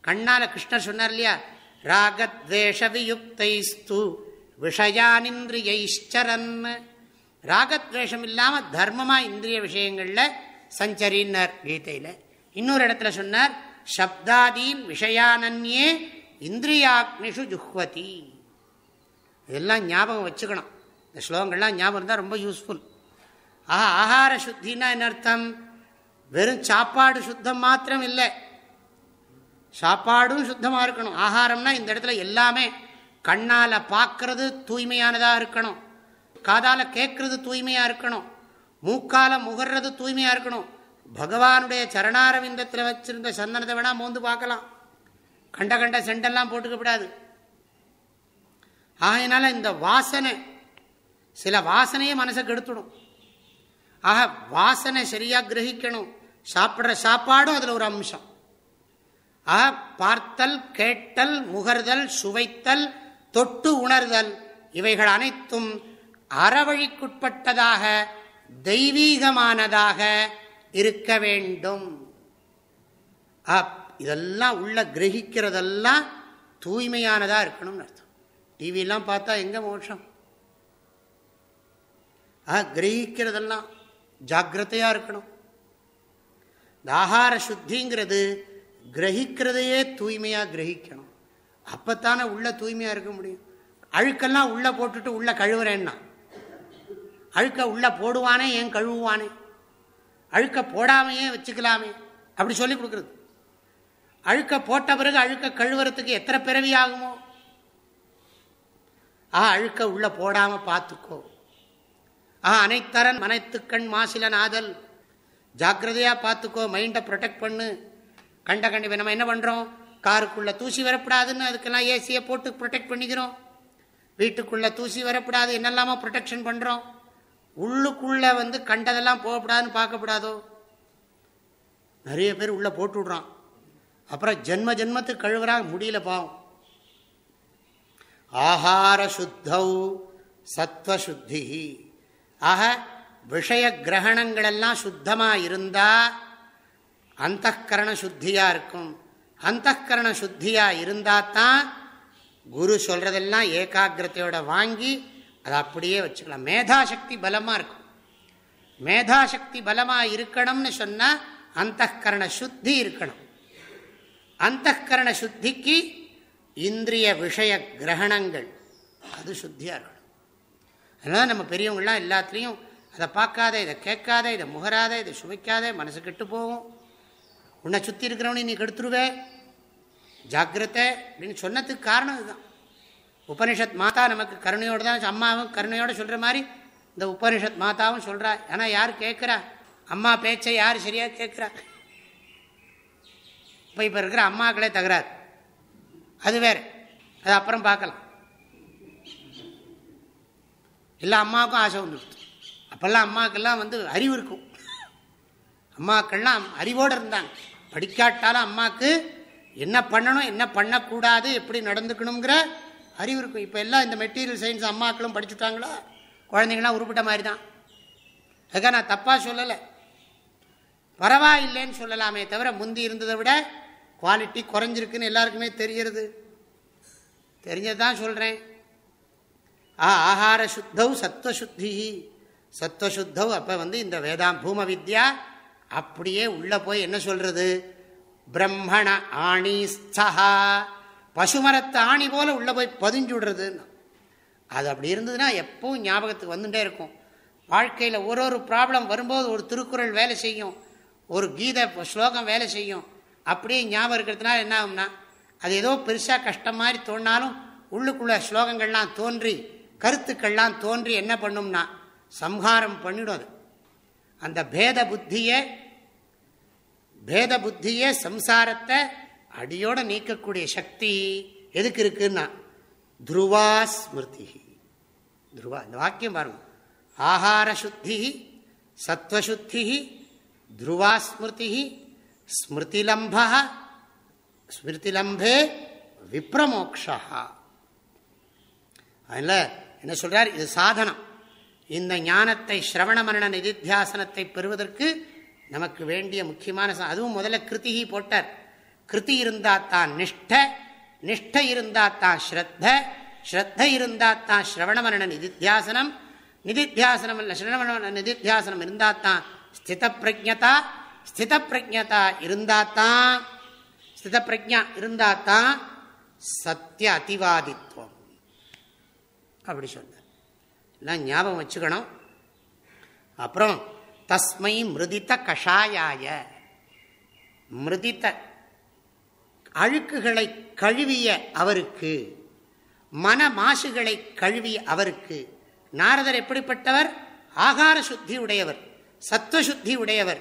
கண்ணால் கிருஷ்ணர் சொன்னார் இல்லையா ராகத்வேஷவியுக்தைஸ்து விஷயானிந்திரியைச்சரன் ராகத்வேஷம் இல்லாமல் தர்மமாக இந்திரிய விஷயங்களில் சஞ்சரின்னார் கீதையில். இன்னொரு இடத்துல சொன்னார் சப்தாதீன் விஷயானன்யே இந்திரியாக்னிஷு ஜுஹ்வதி. இதெல்லாம் ஞாபகம் வச்சுக்கணும். இந்த ஸ்லோகங்கள்லாம் ஞாபகம் இருந்தால் ரொம்ப யூஸ்ஃபுல் ஆஹா ஆகார சுத்தின்னா என்ன அர்த்தம்? வெறும் சாப்பாடு சுத்தம் மாத்திரம் இல்லை. சாப்பாடும் சுத்தமாக இருக்கணும். ஆகாரம்னா இந்த இடத்துல எல்லாமே கண்ணால் பார்க்கறது தூய்மையானதாக இருக்கணும். காதால் கேட்கறது தூய்மையாக இருக்கணும். மூக்கால முகர்றது தூய்மையா இருக்கணும். பகவானுடைய சரணாரவிந்தத்தில் வச்சிருந்த சந்தனத்தை வேணா மோந்து பார்க்கலாம். கண்ட கண்ட செண்டெல்லாம் போட்டுக்கப்படாது ஆகையினால இந்த வாசனை சில வாசனையே மனசை கெடுத்துடும். ஆக வாசனை சரியா கிரகிக்கணும். சாப்பிட்ற சாப்பாடும் அதுல ஒரு அம்சம். ஆக பார்த்தல் கேட்டல் முகர்தல் சுவைத்தல் தொட்டு உணர்தல் இவைகள் அனைத்தும் அறவழிக்குட்பட்டதாக தெய்வீகமானதாக இருக்க வேண்டும். இதெல்லாம் உள்ள கிரகிக்கிறதெல்லாம் தூய்மையானதாக இருக்கணும்னு அர்த்தம். டிவிலாம் பார்த்தா எங்க மோட்சம்? கிரகிக்கிறதெல்லாம் ஜாக்கிரதையாக இருக்கணும். இந்த ஆகார சுத்திங்கிறது கிரகிக்கிறதையே தூய்மையாக கிரகிக்கணும். அப்போத்தானே உள்ள தூய்மையாக இருக்க முடியும். அழுக்கெல்லாம் உள்ளே போட்டுட்டு உள்ளே கழுவுறேன்னா அழுக்க உள்ள போடுவானே ஏன் கழுவுவானே? அழுக்க போடாமையே வச்சுக்கலாமே. அப்படி சொல்லி கொடுக்குறது. அழுக்க போட்ட பிறகு அழுக்க கழுவுறதுக்கு எத்தனை பிறவி ஆகுமோ? ஆ அழுக்க உள்ள போடாம பார்த்துக்கோ. ஆ அனைத்தரன் மனைத்துக்கண் மாசிலன் ஆதல் ஜாக்கிரதையா பார்த்துக்கோ மைண்டை ப்ரொடெக்ட் பண்ணு. கண்ட கண்டி நம்ம என்ன பண்றோம்? காருக்குள்ள தூசி வரப்படாதுன்னு அதுக்கெல்லாம் ஏசியை போட்டு ப்ரொடெக்ட் பண்ணிக்கிறோம். வீட்டுக்குள்ள தூசி வரப்படாது என்னெல்லாமோ ப்ரொடெக்ஷன் பண்றோம். உள்ளுக்குள்ள வந்து கண்டதெல்லாம் போகக்கூடாதுன்னு பார்க்கக்கூடாதோ நிறைய பேர் உள்ள போட்டு விடுறான் அப்புறம் ஜென்ம ஜென்மத்துக்கு கழுவுறான் முடியல பாவம். ஆஹார சுத்தௌ சத்வசுத்தி ஆக விஷய கிரகணங்கள் எல்லாம் சுத்தமா இருந்தா அந்த கரண சுத்தியாக இருக்கும். அந்த கரண சுத்தியாக இருந்தா தான் குரு சொல்றதெல்லாம் ஏகாகிரத்தையோட வாங்கி அதை அப்படியே வச்சுக்கலாம். மேதாசக்தி பலமாக இருக்கும். மேதாசக்தி பலமாக இருக்கணும்னு சொன்னால் அந்த கரண சுத்தி இருக்கணும். அந்த கரண சுத்திக்கு இந்திரிய விஷய கிரகணங்கள் அது சுத்தியாக இருக்கணும். அதனால் நம்ம பெரியவங்களாம் எல்லாத்துலேயும் அதை பார்க்காத இதை கேட்காத இதை முகராத இதை சுவைக்காத மனசு கெட்டு போகும். உன்னை சுற்றி இருக்கிறவனே நீ கெடுத்துருவே. ஜாக்கிரதை அப்படின்னு சொன்னதுக்கு காரணம் இதுதான். உபனிஷத் மாதா நமக்கு கருணையோடு தான் அம்மாவும் கருணையோடு சொல்கிற மாதிரி இந்த உபனிஷத் மாதாவும் சொல்கிறா ஆனால் யார் கேட்குறா? அம்மா பேச்சை யார் சரியாக கேட்குறா? இப்போ இப்போ இருக்கிற அம்மாக்களே தகராறு. அது வேறு. அது அப்புறம் பார்க்கலாம். எல்லா அம்மாவுக்கும் ஆசை வந்துடுது அப்போல்லாம் அம்மாக்கெல்லாம் வந்து அறிவு இருக்கும். அம்மாக்கள்லாம் அறிவோடு இருந்தாங்க. படிக்காட்டாலும் அம்மாவுக்கு என்ன பண்ணணும் என்ன பண்ணக்கூடாது எப்படி நடந்துக்கணுங்கிற அறிவு இருக்கும். இப்போ எல்லாம் இந்த மெட்டீரியல் சயின்ஸ் அம்மாக்களும் படிச்சுட்டாங்களா? குழந்தைங்களாம் உருப்பிட்ட மாதிரி தான் அதுக்காக நான் தப்பாக சொல்லலை. பரவாயில்லைன்னு சொல்லலாமே தவிர முந்தி இருந்ததை விட குவாலிட்டி குறைஞ்சிருக்குன்னு எல்லாருக்குமே தெரிகிறது. தெரிஞ்சதான் சொல்கிறேன் ஆ ஆகார சுத்தவ் சத்வசுத்தி சத்வசுத்தவ் அப்போ வந்து இந்த வேதாம் பூம வித்யா அப்படியே உள்ளே போய் என்ன சொல்கிறது பிரம்மண ஆணிஸ்தா பசுமரத்தை ஆணி போல உள்ள போய் பதிஞ்சு விடுறதுன்னு அது அப்படி இருந்ததுன்னா எப்பவும் ஞாபகத்துக்கு வந்துட்டே இருக்கும். வாழ்க்கையில் ஒரு ஒரு ப்ராப்ளம் வரும்போது ஒரு திருக்குறள் வேலை செய்யும். ஒரு கீதை ஸ்லோகம் வேலை செய்யும். அப்படியே ஞாபகம் இருக்கிறதுனால என்ன ஆகும்னா அது ஏதோ பெருசாக கஷ்டம் மாதிரி தோணினாலும் உள்ளுக்குள்ள ஸ்லோகங்கள்லாம் தோன்றி கருத்துக்கள்லாம் தோன்றி என்ன பண்ணும்னா சம்ஹாரம் பண்ணிடும் அது. அந்த பேத புத்தியை பேத புத்தியை சம்சாரத்தை அடியோட நீக்கக்கூடிய சக்தி எதுக்கு இருக்குன்னா துருவா ஸ்மிருதி. துருவா இந்த வாக்கியம் பாருங்க. ஆகார சுத்தி சத்வசுத்தி துருவா ஸ்மிருதி ஸ்மிருதிலம்பா ஸ்மிருதிலம்பே விப்ரமோக்ஷா. அதில் என்ன சொல்றார்? இது சாதனம். இந்த ஞானத்தை சிரவண மரண நிதித்தியாசனத்தை பெறுவதற்கு நமக்கு வேண்டிய முக்கியமான அதுவும் முதல்ல கிருத்திகி போட்டார். கிருதி இருந்தா தான் நிஷ்ட நிஷ்ட இருந்தா தான் ஸ்ரத்த ஸ்ரத்த இருந்தா தான் ஸ்ரவணமரண நிதித்தியாசனம் நிதித்தியாசனம் இல்லை ஸ்ரவணமரண நிதித்தியாசனம் இருந்தா தான் ஸ்தித பிரஜதா ஸ்தித பிரஜதா இருந்தா தான் ஸ்தித பிரஜா இருந்தா தான் சத்திய அதிவாதித்வம் அப்படி சொன்னார். எல்லாம் ஞாபகம் வச்சுக்கணும். அப்புறம் தஸ்மை மிருதித்த கஷாயாய மிருதித்த அழுக்குகளை கழுவிய அவருக்கு மன மாசுகளை கழுவிய அவருக்கு நாரதர் எப்படிப்பட்டவர்? ஆகார சுத்தி உடையவர் சத்துவசுத்தி உடையவர்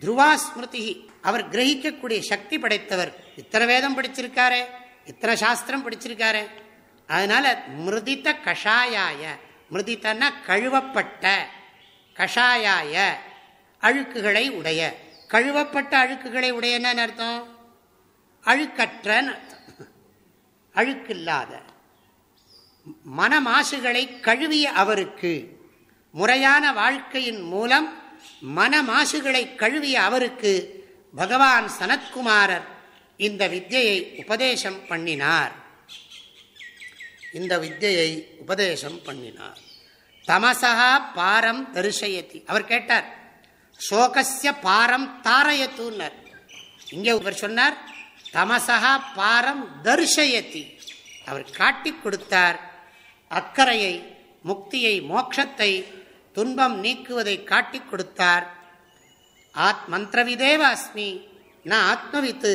துருவா ஸ்மிருதி அவர் கிரகிக்கக்கூடிய சக்தி படைத்தவர். இத்தனை வேதம் படிச்சிருக்காரு இத்தனை சாஸ்திரம் படிச்சிருக்காரு. அதனால மிருதித்த கஷாயாய மிருதித்தன்னா கழுவப்பட்ட கஷாயாய அழுக்குகளை உடைய. கழுவப்பட்ட அழுக்குகளை உடையன்னு அர்த்தம்? அழுக்கற்றன்னு அர்த்தம் அழுக்கில்லாத. மனமாசுகளை கழுவிய அவருக்கு. முறையான வாழ்க்கையின் மூலம் மனமாசுகளை கழுவிய அவருக்கு பகவான் சனத்குமாரர் இந்த வித்தியை உபதேசம் பண்ணினார். இந்த வித்தியை உபதேசம் பண்ணினார். தமசா பாரம் தரிசயத்தி அவர் கேட்டார் சோகசிய பாரம் தாரயத்துனர் இங்கே இவர் சொன்னார் தமசா பாரம் தர்ஷயத்தி அவர் காட்டி கொடுத்தார் அக்கறையை முக்தியை மோட்சத்தை துன்பம் நீக்குவதை காட்டி கொடுத்தார். ஆத் மந்திரவிதேவ அஸ்மி ந ஆத்மவித்து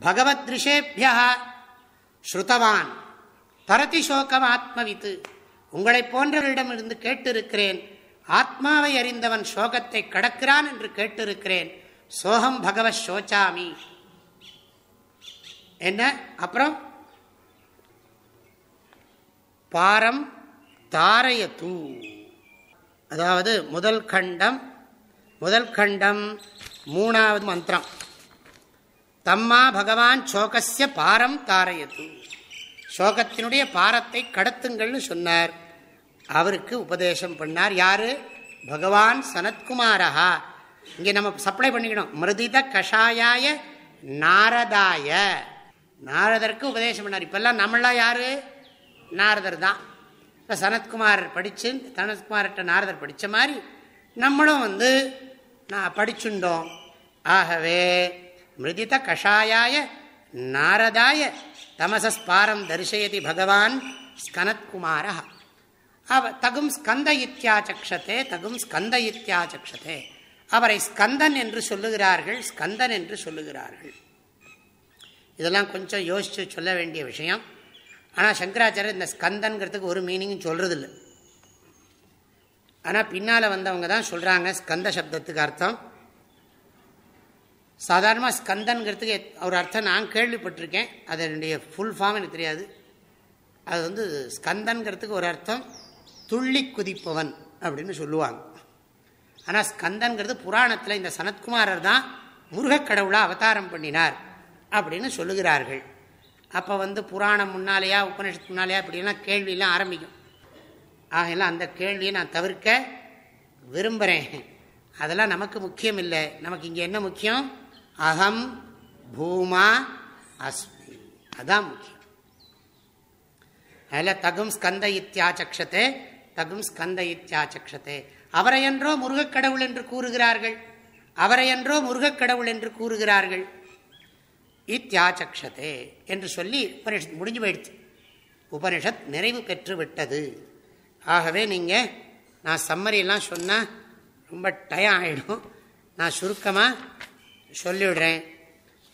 பகவத் ரிஷேபியா ஸ்ருதவான் பரதிசோகம் ஆத்மவித்து உங்களை போன்றவரிடமிருந்து கேட்டிருக்கிறேன். ஆத்மாவை அறிந்தவன் சோகத்தை கடக்கிறான் என்று கேட்டிருக்கிறேன். சோகம் பகவத் சோச்சாமி. என்ன? அப்புறம்? பாரம் தாரைய தூ அதாவது முதல் கண்டம் முதல் கண்டம் மூணாவது மந்திரம். தம்மா பகவான் சோகசிய பாரம் தாரையது சோகத்தினுடைய பாரத்தை கடத்துங்கள்னு சொன்னார். அவருக்கு உபதேசம் பண்ணார். யாரு? பகவான் சனத்குமாரா இங்கே நம்ம சப்ளை பண்ணிக்கணும். மிருதித கஷாயாய நாரதாய. நாரதருக்கு உபதேசம் பண்ணார். இப்பெல்லாம் நம்மளாம் யாரு? நாரதர் தான். இப்போ சனத்குமார் படித்து சனத்குமார்கிட்ட நாரதர் படித்த மாதிரி நம்மளும் வந்து நான் படிச்சுண்டோம். ஆகவே மிருதித கஷாயாய நாரதாய தமசஸ்பாரம் தரிசயதி பகவான் ஸ்கனத்குமார. அவ தகும் ஸ்கந்த இத்தியாச்சக்ஷத்தே தகும் ஸ்கந்த இத்தியாச்சக்ஷத்தே அவரை ஸ்கந்தன் என்று சொல்லுகிறார்கள் ஸ்கந்தன் என்று சொல்லுகிறார்கள். இதெல்லாம் கொஞ்சம் யோசித்து சொல்ல வேண்டிய விஷயம். ஆனால் சங்கராச்சாரியர் இந்த ஸ்கந்தன்கிறதுக்கு ஒரு மீனிங்கும் சொல்கிறதில்ல ஆனால் பின்னால் வந்தவங்க தான் சொல்கிறாங்க ஸ்கந்த சப்தத்துக்கு அர்த்தம். சாதாரணமாக ஸ்கந்தன்கிறதுக்கு ஒரு அர்த்தம் நான் கேள்விப்பட்டிருக்கேன். அதனுடைய ஃபுல் ஃபார்ம் எனக்கு தெரியாது. அது வந்து ஸ்கந்தன்கிறதுக்கு ஒரு அர்த்தம் துள்ளி குதிப்பவன் அப்படின்னு சொல்லுவாங்க. ஆனால் ஸ்கந்தன்கிறது புராணத்தில் இந்த சனத்குமாரர் தான் முருகக்கடவுளாக அவதாரம் பண்ணினார். அப்படின்னு சொல்லுகிறார்கள். அப்போ வந்து புராணம் முன்னாலேயா உபநிஷத்து முன்னாலேயா இப்படிலாம் கேள்வியெல்லாம் ஆரம்பிக்கும். ஆகையெல்லாம் அந்த கேள்வியை நான் தவிர்க்க விரும்புகிறேன் அதெல்லாம் நமக்கு முக்கியம் இல்லை. நமக்கு இங்கே என்ன முக்கியம்? அகம் பூமா அஸ்மி. அதான் முக்கியம். அதில் தகும் ஸ்கந்த இத்தியாச்சக்ஷத்தே தகும் ஸ்கந்த இத்தியாச்சக்ஷத்தே அவரையன்றோ முருகக்கடவுள் என்று கூறுகிறார்கள். அவரையன்றோ முருகக்கடவுள் என்று கூறுகிறார்கள். இத்தியாச்சக்ஷதே என்று சொல்லி உபனிஷத் முடிஞ்சு போயிடுச்சு. உபனிஷத் நிறைவு பெற்று விட்டது ஆகவே நீங்கள் நான் சம்மரியெல்லாம் சொன்னால் ரொம்ப டயம் ஆகிடும் நான் சுருக்கமாக சொல்லிவிடுறேன்.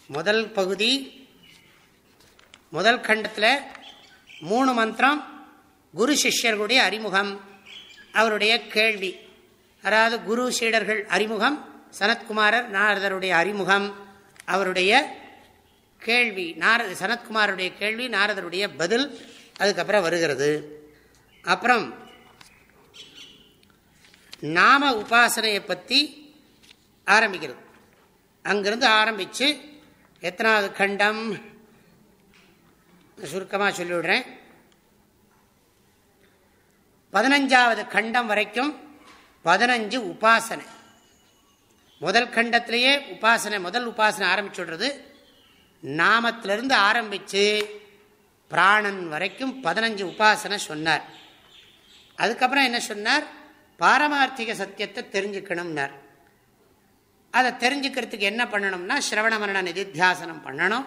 முதல் பகுதி முதல் கண்டத்தில் மூணு மந்திரம் குரு சிஷ்யர்களுடைய அறிமுகம் அவருடைய கேள்வி. அதாவது குரு சீடர்கள் அறிமுகம் சனத்குமாரர் நாரதருடைய அறிமுகம் அவருடைய கேள்வி நாரத சனத்குமாருடைய கேள்வி நாரதருடைய பதில் அதுக்கப்புறம் வருகிறது. அப்புறம் நாம உபாசனையை பற்றி ஆரம்பிக்கிறது. அங்கிருந்து ஆரம்பித்து எத்தனாவது கண்டம்? சுருக்கமாக சொல்லிவிடுறேன். பதினஞ்சாவது கண்டம் வரைக்கும் பதினஞ்சு உபாசனை. முதல் கண்டத்திலேயே உபாசனை முதல் உபாசனை ஆரம்பிச்சுடுறது நாமத்திலிருந்து ஆரம்பித்து பிராணன் வரைக்கும் பதினஞ்சு உபாசனை சொன்னார். அதுக்கப்புறம் என்ன சொன்னார்? பாரமார்த்திக சத்தியத்தை தெரிஞ்சுக்கணும்னார். அதை தெரிஞ்சுக்கிறதுக்கு என்ன பண்ணணும்னா ஸ்ரவண மரண நிதித்தியாசனம் பண்ணணும்.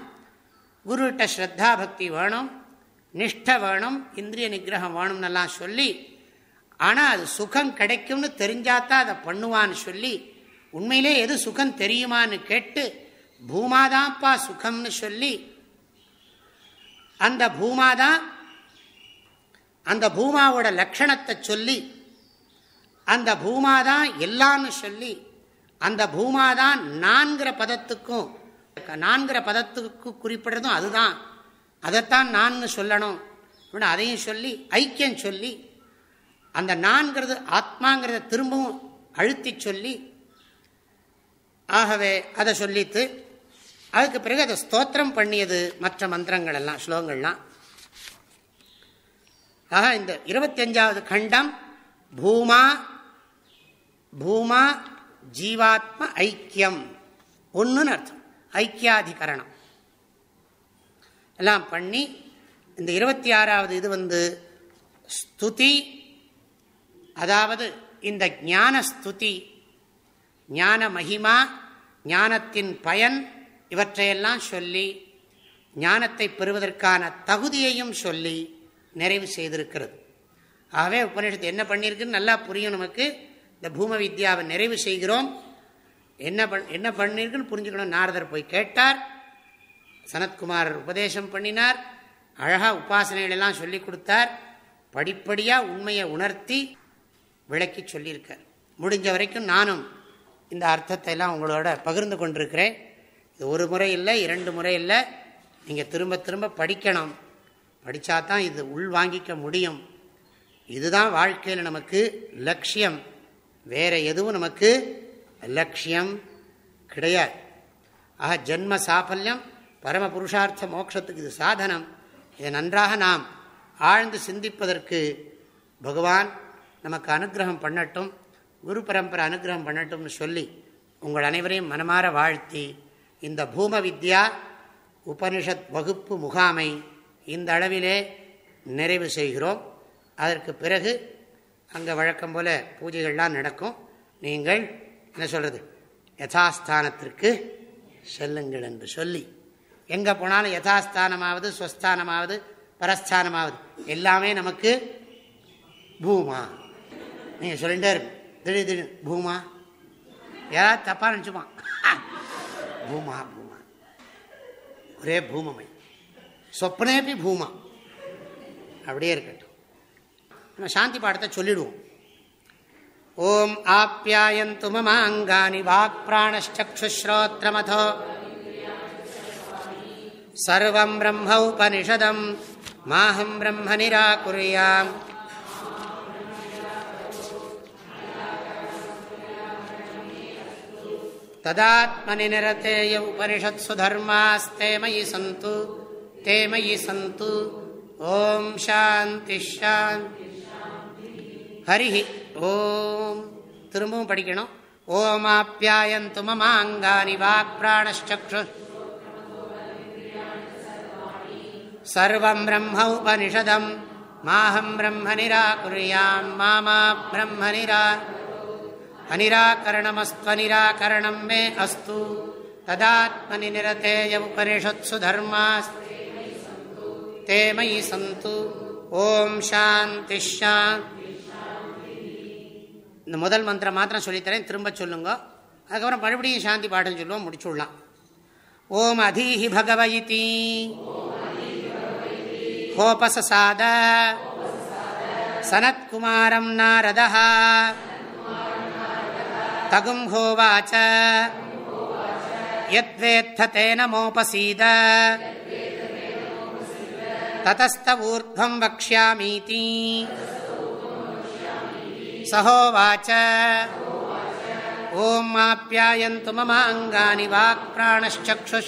குருகிட்ட ஸ்ரத்தா பக்தி வேணும். நிஷ்ட வேணும். இந்திரிய நிகிரகம் வேணும்னெல்லாம் சொல்லி ஆனால் அது சுகம் கிடைக்கும்னு தெரிஞ்சாதான் அதை பண்ணுவான்னு சொல்லி உண்மையிலே எது சுகம் தெரியுமான்னு கேட்டு பூமாதான்ப்பா சுகம்னு சொல்லி அந்த பூமாதான் அந்த பூமாவோட லட்சணத்தை சொல்லி அந்த பூமாதான் எல்லான்னு சொல்லி அந்த பூமாதான் நான்கிற பதத்துக்கும் நான்கிற பதத்துக்கு குறிப்பிடுறதும் அதுதான். அதைத்தான் நான்னு சொல்லணும். அப்படின்னு அதையும் சொல்லி ஐக்கியம் சொல்லி அந்த நான்கிறது ஆத்மாங்கிறத திரும்பவும் அழுத்தி சொல்லி ஆகவே அதை சொல்லித்து அதுக்கு பிறகு அதை ஸ்தோத்திரம் பண்ணியது மற்ற மந்திரங்கள் எல்லாம் ஸ்லோகங்கள்லாம். ஆக இந்த இருபத்தி அஞ்சாவது கண்டம் பூமா பூமா ஜீவாத்ம ஐக்கியம். ஒன்றுன்னு அர்த்தம். ஐக்கியாதிகரணம். எல்லாம் பண்ணி இந்த இருபத்தி ஆறாவது இது வந்து ஸ்துதி. அதாவது இந்த ஞான ஸ்துதி ஞான மகிமா ஞானத்தின் பயன் இவற்றையெல்லாம் சொல்லி ஞானத்தை பெறுவதற்கான தகுதியையும் சொல்லி நிறைவு செய்திருக்கிறது. ஆகவே உபநிஷத்து என்ன பண்ணியிருக்குன்னு நல்லா புரியும் நமக்கு. இந்த பூம வித்யாவை நிறைவு செய்கிறோம். என்ன பண் என்ன பண்ணியிருக்குன்னு புரிஞ்சுக்கணும். நாரதர் போய் கேட்டார். சனத்குமார் உபதேசம் பண்ணினார். அழகாக உபாசனைகளெல்லாம் சொல்லி கொடுத்தார். படிப்படியாக உண்மையை உணர்த்தி விளக்கி சொல்லியிருக்கார். முடிஞ்ச வரைக்கும் நானும் இந்த அர்த்தத்தை எல்லாம் உங்களோட பகிர்ந்து கொண்டிருக்கிறேன். இது ஒரு முறை இல்லை இரண்டு முறை இல்லை. நீங்கள் திரும்ப திரும்ப படிக்கணும். படித்தா தான் இது உள் வாங்கிக்க முடியும். இதுதான் வாழ்க்கையில் நமக்கு லட்சியம். வேறு எதுவும் நமக்கு லட்சியம் கிடையாது. ஆக ஜென்ம சாஃபல்யம் பரம புருஷார்த்த மோட்சத்துக்கு இது சாதனம். இதை நன்றாக நாம் ஆழ்ந்து சிந்திப்பதற்கு பகவான் நமக்கு அனுகிரகம் பண்ணட்டும் குரு பரம்பரை அனுகிரகம் பண்ணட்டும்னு சொல்லி உங்கள் அனைவரையும் மனமாற வாழ்த்தி இந்த பூம வித்யா உபனிஷத் வகுப்பு முகாமை இந்த அளவிலே நிறைவு செய்கிறோம். அதற்கு பிறகு அங்கே வழக்கம் போல் பூஜைகள்லாம் நடக்கும். நீங்கள் என்ன சொல்கிறது யதாஸ்தானத்திற்கு செல்லுங்கள் என்று சொல்லி. எங்கே போனாலும் யதாஸ்தானமாவது ஸ்வஸ்தானமாவது பரஸ்தானமாவது எல்லாமே நமக்கு பூமா. நீங்கள் சொல்லிட்டே இருக்கும் திடீர் திடீர் பூமா. யாராவது தப்பாக நினச்சிப்பான். பூமா பூமா ஒரே பூமமை. சொப்னேபி பூமா. அப்படியே இருக்கட்டும். நம்ம சாந்தி பாடத்தை சொல்லிடுவோம். ஓம் ஆப்யாயந்து மமாங்கானி வாக் பிராணச்சுஸ்ரோத்ரமதோ சர்வம் பிரம்ம உபனிஷதம். மாஹம் பிரம்ம நிராகுரியாம். ததாத்மனி நிரதேய உபனிஷத்சு தர்மாஸ்தே மயி சந்து தே மயி சந்து ஓம் சாந்தி ஷாந்தி ஹரி ஓம் திரும்பவும் படிக்கணும். ஓமாப்பியாயந்து மமாங்கானி வாக் பிராணச்சு சர்வம் பிரம்ம உபனிஷதம். மாஹம் பிரம்ம நிராகுரியாம் மாமா பிரம்ம நிரா அனிராகரணமஸ்துவனிராகரணம் மே அஸ்து ததாத்மனி நிரதேய உபனிஷத்சு தர்மாஸ் தே மயி சந்து ஓம் சாந்தி இந்த முதல் மந்திரம் மாத்திரம் சொல்லித்தரேன் திரும்ப சொல்லுங்க. அதுக்கப்புறம் மறுபடியும் சாந்தி பாடம் சொல்லுவோம் முடிச்சுடலாம். ஓம் அதீஹி பகவயிதி ஹோபசசாத சனத்குமாரம் நாரதா। தகும் ஹோவாச்ச यद्वेत्थ तेन मोपसीद ततस्त ऊर्ध्वं वक्ष्यामीति सहोवाच ॐ माप्यायन्तु मम अङ्गानि वाक्प्राणश्चक्षुः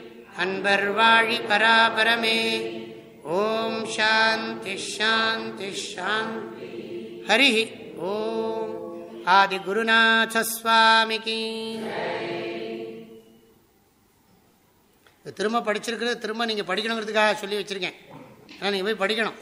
அன்பர் வாழி பராபரமே. ஓம் சாந்தி ஷாந்தி ஷாந்தி ஹரி ஓம். ஆதிகுருநாசஸ்வாமிக்கு திரும்ப படிச்சிருக்கிறது திரும்ப நீங்கள் படிக்கணுங்கிறதுக்காக சொல்லி வச்சுருக்கேன். ஆனால் நீங்கள் போய் படிக்கணும்.